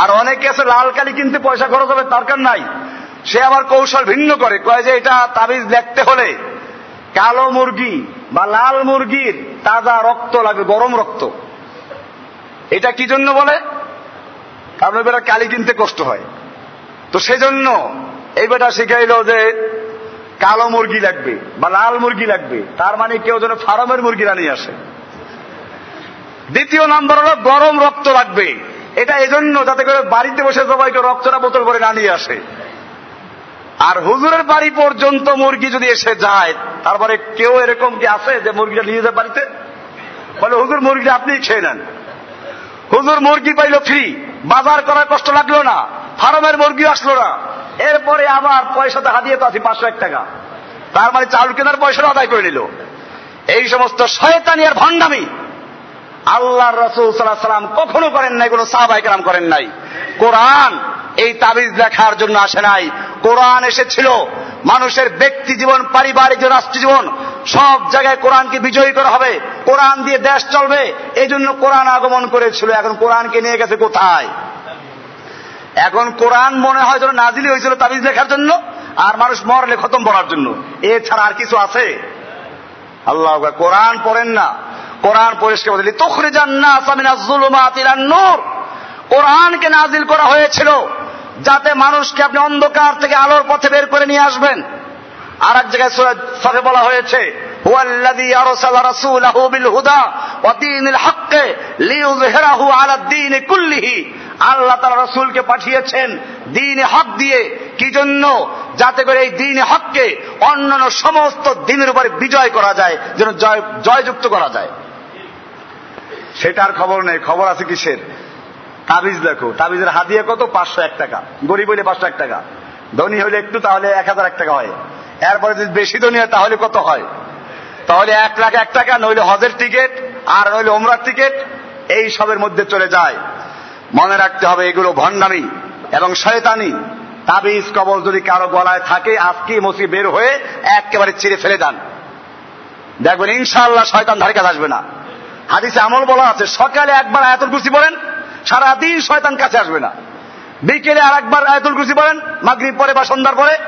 Speaker 1: আর অনেকে আছে লাল কালি কিনতে পয়সা খরচ হবে, দরকার নাই। সে আবার কৌশল ভিন্ন করে, কয় যে এটা তাবিজ দেখতে হলে কালো মুরগি বা লাল মুরগির তাজা রক্ত লাগবে গরম রক্ত। এটা কি জন্য বলে? কারণ বেটা কালি কিনতে কষ্ট হয়। তো সেজন্য এই বেটা শিখাইল যে কালো মুরগি লাগবে বা লাল মুরগি লাগবে, তার মানে কেউ যেন ফার্মের মুরগিরা নিয়ে আসে। দ্বিতীয় নাম্বার হলো গরম রক্ত লাগবে। এটা এজন্য যাতে করে বাড়িতে বসে সবাইকে রক্তটা বোতল করে না নিয়ে আসে। আর হুজুরের বাড়ি পর্যন্ত মুরগি যদি এসে যায়, তারপরে কেউ এরকম কি আছে যে মুরগিটা নিয়ে যায় বাড়িতে? বলে, হুজুর, মুরগিটা আপনি খেয়ে নেন। হুজুর মুরগি পাইল ফ্রি বাজার করার কষ্ট লাগল না। ফার্মের মুরগি আসলো না। এরপরে আবার পয়সাটা হাতিয়ে তো আছি পাঁচশো এক টাকা। তার মানে চাউল কেনার পয়সাটা আদায় করে নিল। এই সমস্ত শয়তানি আর ভণ্ডামি। আল্লাহ রসুল সাল্লাহ সাল্লাম কখনো করেন নাই, কোন সাহবাইকার করেন নাই। কোরআন এই তাবিজ লেখার জন্য আসে নাই। কোরআন এসেছিল মানুষের ব্যক্তি জীবন, পারিবারিক রাষ্ট্র জীবন, সব জায়গায় কোরআনকে বিজয়ী করা হবে। কোরআন দিয়ে দেশ চলবে। এই জন্য কোরআন আগমন করেছিল। এখন কোরআনকে নিয়ে গেছে কোথায়? এখন কোরআন মনে হয় যেন নাজিলি হয়েছিল তাবিজ লেখার জন্য, আর মানুষ মরলে খতম পড়ার জন্য। এছাড়া আর কিছু আছে? আল্লাহ কোরআন পড়েন না। কোরআন পরিষ্কার বদলি তখরে নূর। কোরআনকে নাজিল করা হয়েছিল যাতে মানুষকে আপনি অন্ধকার থেকে আলোর পথে বের করে নিয়ে আসবেন। আর এক জায়গায় সৈয়দ বলা হয়েছে আল্লাহ তালা রসুলকে পাঠিয়েছেন দিন হক দিয়ে। কি জন্য? যাতে করে এই দিন হককে অন্যান্য সমস্ত দিনের উপরে বিজয় করা যায়, যেন জয় জয়যুক্ত করা যায়। সেটার খবর নেই। খবর আছে কিসের? তাবিজ দেখো তাবিজের হাদিয়ে কত? পাঁচশো এক টাকা। গরিব হইলে পাঁচশো এক টাকা। ধনী হইলে একটু, তাহলে এক হাজার এক টাকা হয়। এরপরে যদি বেশি ধনী হয়, তাহলে কত হয়? তাহলে এক লাখ এক টাকা, নইলে হজের টিকিট, আর নইলে ওমরার টিকিট, এই সবের মধ্যে চলে যায়। মনে রাখতে হবে, এগুলো ভণ্ডামি এবং শয়তানি। তাবিজ কবল যদি কারও গলায় থাকে, আজকে মসি বের হয়ে একেবারে চিরে ফেলে দেন। দেখবেন ইনশাল্লাহ শয়তান ধারে কাছে আসবে না। হাদিসে আমল বলা আছে, সকালে একবার আয়াতুল কুসি বলেন সারাদিন শয়তান কাছে আসবে না। বিকেলে আর একবার আয়াতুল কুসি বলেন মাগরিব পরে বা সন্ধ্যার পরে,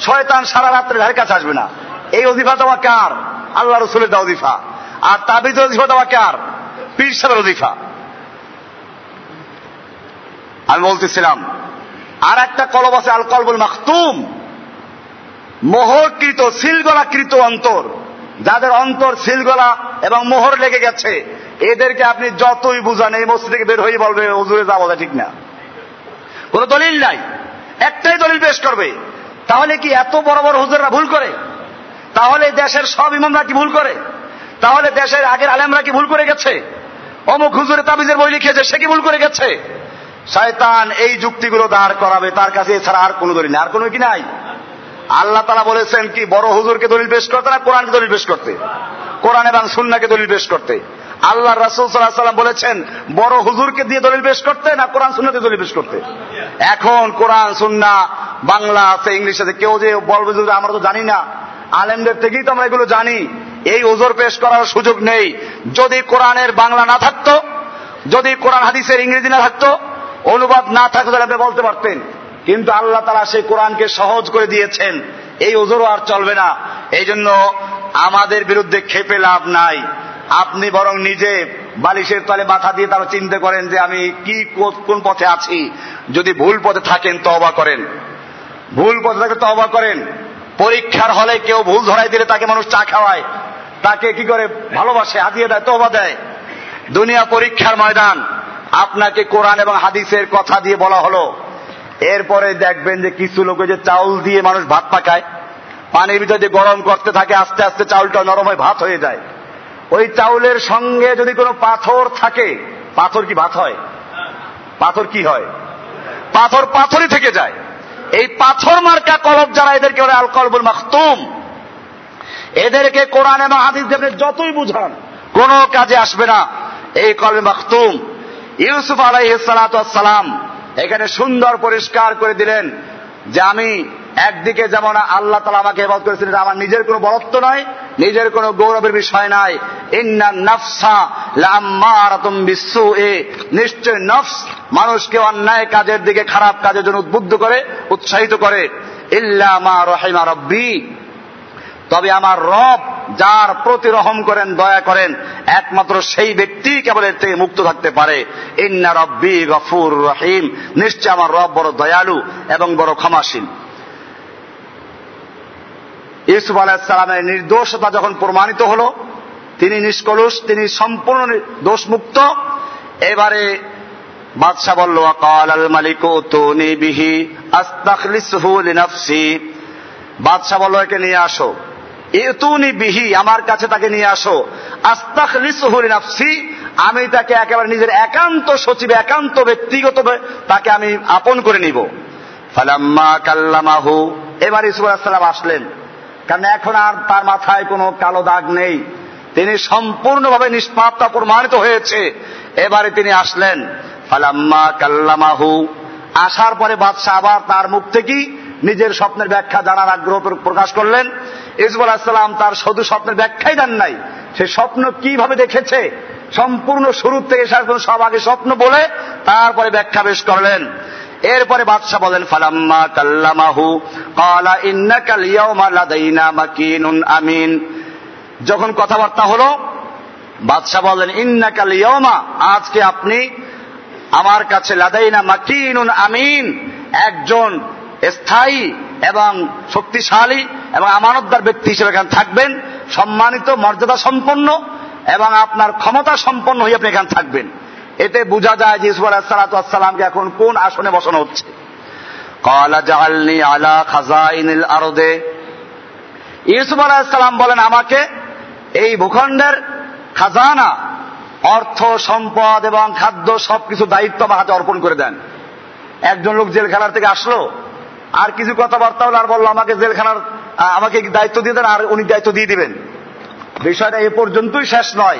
Speaker 1: শয়তান সারা রাত্রে ধারে কাছে আসবে না। এই অজিফা দেওয়া কার? আল্লাহ রসুলের দেওয়া অজিফা। আর তাবিজ অজিফা দেওয়া কার? পীর সাহেবের অজিফা। আমি বলতেছিলাম আর একটা কলব আছে আল কলবুল মাখতুম। মোহরকৃত, সিলগলাকৃত অন্তর। যাদের অন্তর সিলগলা এবং মোহর লেগে গেছে, এদেরকে আপনি যতই বুঝান, এই মসজিদ থেকে বের হয়ে বলবে, হুজুরে যাব ঠিক না। কোন দলিল নাই। একটাই দলিল পেশ করবে, তাহলে কি এত বড় বড় হুজুররা ভুল করে? তাহলে দেশের সব ইমামরা কি ভুল করে? তাহলে দেশের আগের আলেমরা কি ভুল করে গেছে? অমুক হুজুরে তাবিজের বই লিখেছে, সে কি ভুল করে গেছে? শয়তান এই যুক্তিগুলো দাঁড় করাবে, তার কাছে এছাড়া আর কোনো দলিল আর কোনো কি নাই? আল্লাহ তালা বলেছেন কি, বড় হুজুরকে দলিল পেশ করতে না, কোরআনকে দলিল পেশ করতে? কোরআন এবং সুন্নাকে দলিল পেশ করতে। আল্লাহ রাসুল সাল্লাহ সাল্লাম বলেছেন, বড় হুজুরকে দিয়ে দলিল পেশ করতে না, কোরআন সুন্নাতে দলিল পেশ করতে? এখন কোরআন, সুন্না, বাংলা আছে, ইংলিশ আছে, কেউ যে বলবে যে আমরা তো জানি না। আলেমদের থেকেই তো আমরা এগুলো জানি। এই ওজোর পেশ করার সুযোগ নেই। যদি কোরআনের বাংলা না থাকতো, যদি কোরআন, হাদিসের ইংরেজি না থাকতো, অনুবাদ না থাকতো, তাহলে আপনি বলতে পারতেন। কিন্তু আল্লাহ তারা সেই কোরআনকে সহজ করে দিয়েছেন। এই ওজোরও আর চলবে না। এই জন্য আমাদের বিরুদ্ধে খেপে লাভ নাই। আপনি বরং নিজে বালিশের তলে মাথা দিয়ে তারা চিন্তা করেন যে আমি কি কোন পথে আছি। যদি ভুল পথে থাকেন তবা করেন। ভুল পথে থাকলে তবা করেন। পরীক্ষার হলে কেউ ভুল ধরাই দিলে তাকে মানুষ চা খাওয়ায়। তাকে কি করে? ভালোবাসে, হাতিয়ে দেয় তবা দেয়। দুনিয়া পরীক্ষার ময়দান। আপনাকে কোরআন এবং হাদিসের কথা দিয়ে বলা হলো। এরপরে দেখবেন যে কিছু লোকে যে চাউল দিয়ে মানুষ ভাত পাকায়। পানির ভিতরে যে গরম করতে থাকে, আস্তে আস্তে চাউলটা নরম হয়ে ভাত হয়ে যায়। ওই চাউলের সঙ্গে যদি কোনো পাথর থাকে, পাথর কি ভাত হয়? পাথর কি হয়? পাথর পাথরই থেকে যায়। এই পাথর মার্কা কলব যারা, এদেরকে বলে আল কলবুল মাখতুম। এদেরকে কোরআন এবং হাদিস দেবেন যতই বুঝান, কোন কাজে আসবে না। এই কলবে মাখতুম। ইউসুফ আলাইসালাম এখানে সুন্দর পরিষ্কার করে দিলেন যে আমি একদিকে যেমন আল্লাহ তালা আমাকে এবার করেছিলেন আমার নিজের কোনো বরত্ব নয়, নিজের কোনো গৌরবের বিষয় নাই। নিশ্চয় নফস মানুষকে অন্যায় কাজের দিকে খারাপ কাজের জন্য উদ্বুদ্ধ করে, উৎসাহিত করে। ইল্লা মা রহিমা রব্বি। তবে আমার রব যার প্রতি রহম করেন, দয়া করেন, একমাত্র সেই ব্যক্তি কেবল এর থেকে মুক্ত থাকতে পারে। ইন্না রব্বি গফুর রহিম। নিশ্চয় আমার রব বড় দয়ালু এবং বড় ক্ষমাসীন ইউসুফ আলাহিসাল্লামের নির্দোষতা যখন প্রমাণিত হল, তিনি নিষ্কলুষ, তিনি সম্পূর্ণ দোষমুক্ত। এবারে বাদশাহ বলল অকাল আল মালিক বিহি, আস্তাখলিসহু লিনাফসি। বাদশাহ বলল, একে নিয়ে আসো। ইতুনি বিহি, আমার কাছে তাকে নিয়ে আসো। আস্তাখলিসহু লিনাফসি, আমি তাকে একেবারে নিজের একান্ত সচিব, একান্ত ব্যক্তিগত তাকে আমি আপন করে নিব। ফালাম্মা কাল্লামাহু, এবার ইসুফ আসলেন। কারণ এখন আর তার মাথায় কোনো কালো দাগ নেই। তিনি সম্পূর্ণভাবে নিষ্পাপটা প্রমাণিত হয়েছে। এবারে তিনি আসলেন। ফালাম্মা কাল্লামাহু, আসার পরে বাদশাহ আবার তার মুখ থেকেই নিজের স্বপ্নের ব্যাখ্যা জানার আগ্রহ প্রকাশ করলেন। ইসবুল আসসালাম তার শুধু স্বপ্নের ব্যাখ্যাই দেন নাই। সে স্বপ্ন কীভাবে দেখেছে? সম্পূর্ণ শুরু থেকে সব আগে স্বপ্ন বলে তারপরে ব্যাখ্যা বেশ করলেন। এরপরে বাদশাহ বলেন, ফালাম্মা কাল্লামাহু কালা ইন্নাকাল ইয়াউমা লাদাইনা মাকিনুন আমিন। যখন কথাবার্তা হলো, বাদশাহ বলেন, ইন্নাকাল ইয়াউমা, আজকে আপনি আমার কাছে লাদাইনা মাকিনুন আমিন, একজন স্থায়ী এবং শক্তিশালী এবং আমানতদার ব্যক্তি হিসেবে এখানে থাকবেন, সম্মানিত মর্যাদা সম্পন্ন এবং আপনার ক্ষমতা সম্পন্ন হয়ে আপনি এখানে থাকবেন। এতে বোঝা যায় যে ইসুফ আলাহিসাল্লামকে এখন কোন আসনে বসানো হচ্ছে। আলা খাজাইনিল আরদে ইউসুফ আলাহিসাল্লাম বলেন, আমাকে এই ভূখণ্ডের খাজানা, অর্থ, সম্পদ এবং খাদ্য সবকিছু দায়িত্ব আমার হাতে অর্পণ করে দেন। একজন লোক জেলখানার থেকে আসলো আর কিছু কথাবার্তা হলো আর বলল, আমাকে জেলখানার আমাকে দায়িত্ব দিয়ে দেন আর উনি দায়িত্ব দিয়ে দিবেন। বিষয়টা এ পর্যন্তই শেষ নয়।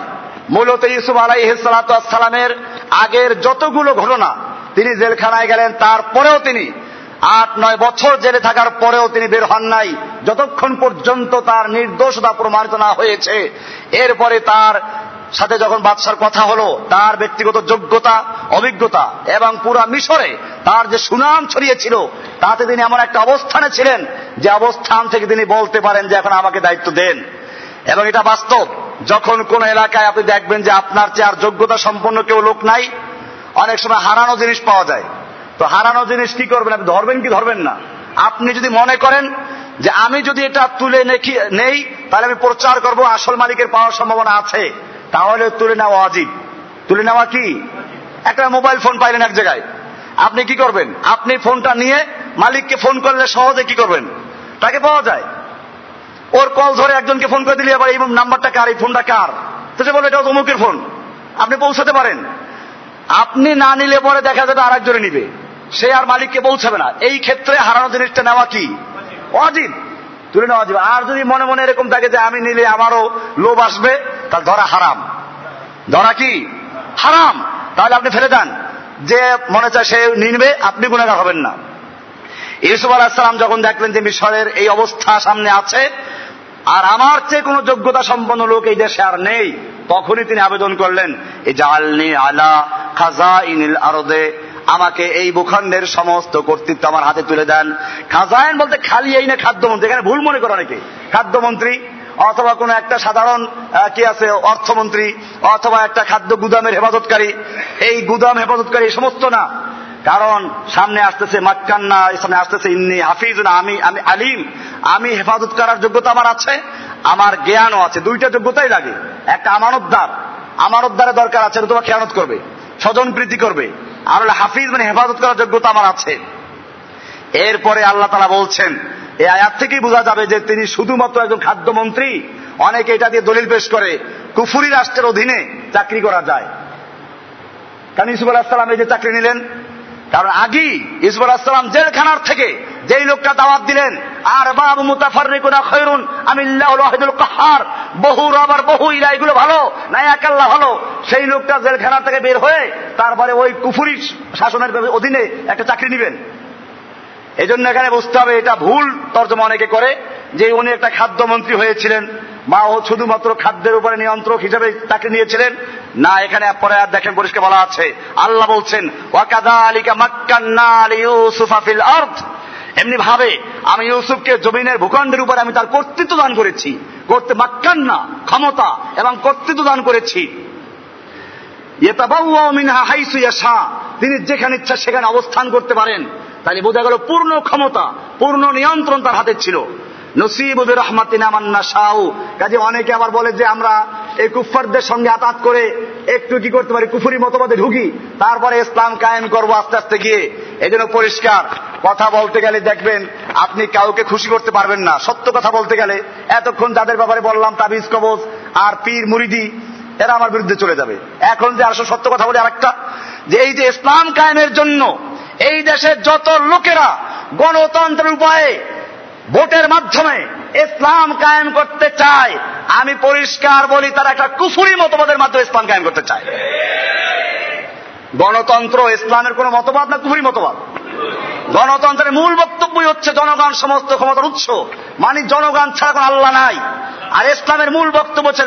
Speaker 1: মূলত ইউসুফ আলাইসালামের আগের যতগুলো ঘটনা তিনি জেলখানায় গেলেন, তারপরেও তিনি আট নয় বছর জেলে থাকার পরেও তিনি বের হন নাই। যতক্ষণ পর্যন্ত তার নির্দোষতা প্রমাণিত না হয়েছে, এরপরে তার সাথে যখন বাদশার কথা হলো, তার ব্যক্তিগত যোগ্যতা, অভিজ্ঞতা এবং পুরা মিশরে তার যে সুনাম ছড়িয়েছিল, তাতে তিনি এমন একটা অবস্থানে ছিলেন যে অবস্থান থেকে তিনি বলতে পারেন যে এখন আমাকে দায়িত্ব দেন। এবং এটা বাস্তব। যখন কোন এলাকায় আপনি দেখবেন যে আপনার চেয়ে আর যোগ্যতা সম্পন্ন কেউ লোক নাই, অনেক সময় হারানো জিনিস পাওয়া যায়। তো হারানো জিনিস কি করবেন? আপনি ধরবেন কি ধরবেন না? আপনি যদি মনে করেন যে আমি যদি এটা তুলে নেই, তাহলে আমি প্রচার করব, আসল মালিকের পাওয়ার সম্ভাবনা আছে। তাহলে তুলে নেওয়া অজিব। তুলে নেওয়া কি? একটা মোবাইল ফোন পাইলেন এক জায়গায়। আপনি কি করবেন? আপনি ফোনটা নিয়ে মালিককে ফোন করলে সহজে কি করবেন? তাকে পাওয়া যায়। ওর কল ধরে একজনকে ফোন করে দিলে, আবার এই নাম্বারটা কার, এই ফোনটা কার? তো সে বলে এটা অমুকের ফোন। আপনি পৌঁছাতে পারেন। আপনি না নিলে পরে দেখা যাবে আর একজনে নিবে। সে আর মালিককে পৌঁছাবে না। এই ক্ষেত্রে হারানো জিনিসটা নেওয়া কি? অজিব। তুলে নেওয়া যাবে। আর যদি মনে মনে এরকম থাকে যে আমি নিলে আমারও লোভ আসবে, তাহলে ধরা হারাম। ধরা কি? হারাম। তাহলে আপনি ফেলে দেন। যে মনে চায় সে নিনবে, আপনি গুণাগার হবেন না। ইউসুফ আলাহিসাম যখন দেখলেন যে মিশরের এই অবস্থা সামনে আছে, আর আমার চেয়ে কোনো যোগ্যতা সম্পন্ন লোক এই দেশে আর নেই, তখনই তিনি আবেদন করলেন এই জালনি আলা খাজা ইনিল আরদে আমাকে এই ভূখণ্ডের সমস্ত কর্তৃত্ব আমার হাতে তুলে দেন। খাজায়ন বলতে খালি এই না খাদ্যমন্ত্রী? এখানে ভুল মনে করে অনেকে। খাদ্যমন্ত্রী অথবা কোনো একটা সাধারণ কি আছে, অর্থমন্ত্রী অথবা একটা খাদ্য গুদামের হেফাজতকারী। এই গুদাম হেফাজতকারী সমস্ত না। কারণ সামনে আসতেছে মাক্কান্না সামনে আসতেছে ইন্নি হাফিজ না, আমি আমি আলিম। আমি হেফাজত করার যোগ্যতা আমার আছে, আমার জ্ঞানও আছে। দুইটা যোগ্যতাই লাগে। একটা আমানতদার। আমানতদারের দরকার আছে তোমার খেয়ানত করবে, স্বজন প্রীতি করবে। আর হাফিজ মানে হেফাজত করার যোগ্যতা আমার আছে। এরপরে আল্লাহ তালা বলছেন এই আয়াত থেকেই বোঝা যাবে যে তিনি শুধুমাত্র একজন খাদ্যমন্ত্রী, অনেকে এটা দিয়ে দলিল পেশ করে, কুফুরি রাষ্ট্রের অধীনে চাকরি করা যায়। কারণ ইসুফ আলাহিসাল্লাম এই যে চাকরি নিলেন কারণ আগেই ইসুফ আলাহিসাল্লাম জেলখানার থেকে যেই লোকটা দাওয়াত দিলেন আর বাবু মুতাফারিকুনা খৈরুন আমিল্লাহুল কাহার, বহু রবার, বহু ইলা এগুলো ভালো না একাল্লা ভালো। সেই লোকটা জেলখানা থেকে বের হয়ে তারপরে ওই কুফুরি শাসনের অধীনে একটা চাকরি নিবেন। এই জন্য এখানে বুঝতে হবে এটা ভুল, তর্জমা অনেকে করে, যে উনি একটা খাদ্যমন্ত্রী হয়েছিলেন। বা ও শুধুমাত্র খাদ্যের উপরে নিয়ন্ত্রক হিসেবে তাকে নিয়েছিলেন। না, এখানে পরে আর দেখেন পরিষ্কার বলা আছে। আল্লাহ বলছেন আলিকা মাক্কান্না এমনি ভাবে আমি ইউসুফকে জমিনের ভূখণ্ডের উপরে আমি তার কর্তৃত্ব দান করেছি। করতে মাক্কান্না ক্ষমতা এবং কর্তৃত্ব দান করেছি। তিনি যেখানে ইচ্ছা সেখানে অবস্থান করতে পারেন। তাহলে বোঝা গেল পূর্ণ ক্ষমতা, পূর্ণ নিয়ন্ত্রণ তার হাতে ছিল। নসিবুদুর রহমাতিন আমান্না শাহু কাজে অনেকে আবার বলে যে আমরা এই কুফারদের সঙ্গে আতাত করে একটু কি করতে পারি, কুফুরি মতবাদে ঢুকি। তারপরে ইসলাম কায়েম করব আস্তে আস্তে গিয়ে। এই পরিষ্কার। কথা বলতে গেলে দেখবেন, আপনি কাউকে খুশি করতে পারবেন না। সত্য কথা বলতে গেলে এতক্ষণ যাদের ব্যাপারে বললাম, তাবিজ, কবজ আর পীর, মুরিদি, এরা আমার বিরুদ্ধে চলে যাবে। এখন যে আসলে সত্য কথা বলি আরেকটা, যে এই যে ইসলাম কায়েমের জন্য এই দেশের যত লোকেরা গণতন্ত্রের উপায়ে ভোটের মাধ্যমে ইসলাম কায়েম করতে চায়, আমি পরিষ্কার বলি, তারা একটা কুফুরি মতবাদের মাধ্যমে ইসলাম কায়েম করতে চায়। গণতন্ত্র, ইসলামের কোন মতবাদ না কুফুরি মতবাদ? গণতন্ত্রের মূল বক্তব্যই হচ্ছে জনগণ সমস্ত ক্ষমতার উৎস। মানে জনগণ ছাড়া কোন আল্লাহ নাই। আর ইসলামের মূল বক্তব্য হচ্ছে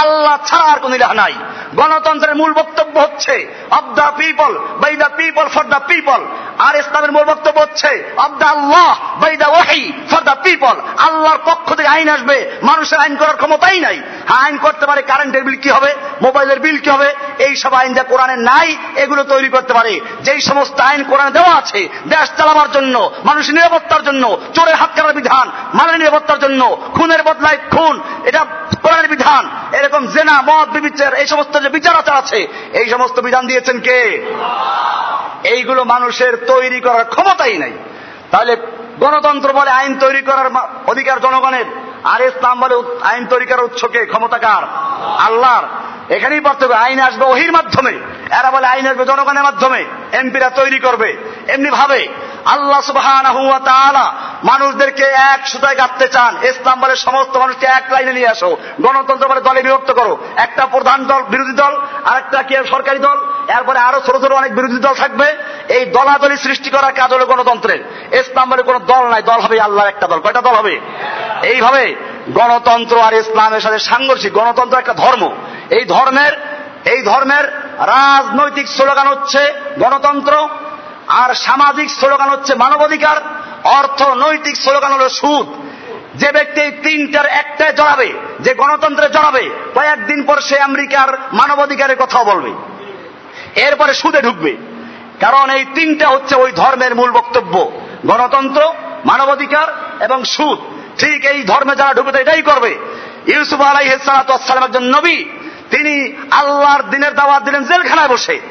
Speaker 1: আল্লাহ ছাড়া আর কোন ইলাহ নাই। গণতন্ত্রের মূল বক্তব্য হচ্ছে of the people by the people for the people আর ইসলামের মূল বক্তব্য হচ্ছে of the Allah by the ওয়াহি ফর দ্য পিপল আল্লাহর পক্ষ থেকে আইন আসবে। মানুষের আইন করার ক্ষমতাই নাই। হ্যাঁ আইন করতে পারে কারেন্টের বিল কি হবে? মোবাইলের বিল কি হবে? এই সব আইন যা কোরআনে নাই, এগুলো তৈরি করতে পারে। যেই সমস্ত আইন কোরআনে দেওয়া আছে, দেশ চালাবার জন্য, মানুষের নিরাপত্তার জন্য, চোরের হাত কাটার বিধান মানের নিরাপত্তার জন্য, খুনের বদলায় খুন, এটা কোরআনের বিধান। এরকম জেনা, মদ, বিবিচার, এই সমস্ত যে বিচার আচার আছে, এই সমস্ত বিধান দিয়েছেন কে? এইগুলো মানুষের তৈরি করার ক্ষমতাই নাই। তাহলে গণতন্ত্র বলে আইন তৈরি করার অধিকার জনগণের, আর ইসলাম বলে আইন তৈরি করার উৎসকে ক্ষমতাকার আল্লাহর। এখানেই পার্থক্য আইন আসবে ওহির মাধ্যমে। এরা বলে আইন আসবে জনগণের মাধ্যমে। এমপিরা তৈরি করবে। এমনি ভাবে আল্লাহ ওয়া মানুষদেরকে এক সুতায় গাঁথতে চান। ইসলাম বলে সমস্ত মানুষকে এক লাইনে নিয়ে আসো। গণতন্ত্র বলে দলে বিভক্ত করো। একটা প্রধান দল বিরোধী দল আর একটা কি সরকারি দল, এরপরে আরও ছোট ছোট অনেক বিরোধী দল থাকবে। এই দলাদলি সৃষ্টি করার কাজ হলো গণতন্ত্রের। ইসলাম বলে কোনো দল নাই, দল হবে আল্লাহর একটা দল। কয়টা দল হবে? এইভাবে গণতন্ত্র আর ইসলামের সাথে সাংঘর্ষিক। গণতন্ত্র একটা ধর্ম। এই ধর্মের এই ধর্মের রাজনৈতিক স্লোগান হচ্ছে গণতন্ত্র। আর সামাজিক স্লোগান হচ্ছে মানবাধিকার, অর্থনৈতিক স্লোগান হল সুদ। যে ব্যক্তি এই তিনটার একটায় জড়াবে যে গণতন্ত্রে জড়াবে কয়েকদিন পর সে আমেরিকার মানবাধিকারের কথাও বলবে। এরপরে সুদে ঢুকবে। কারণ এই তিনটা হচ্ছে ওই ধর্মের মূল বক্তব্য। গণতন্ত্র, মানবাধিকার এবং সুদ। ঠিক এই ধর্মে যারা ঢুকবে, এটাই করবে। ইউসুফ আলাই সালাম একজন নবী, তিনি আল্লাহর দিনের দাওয়াত দিলেন জেলখানায় বসে।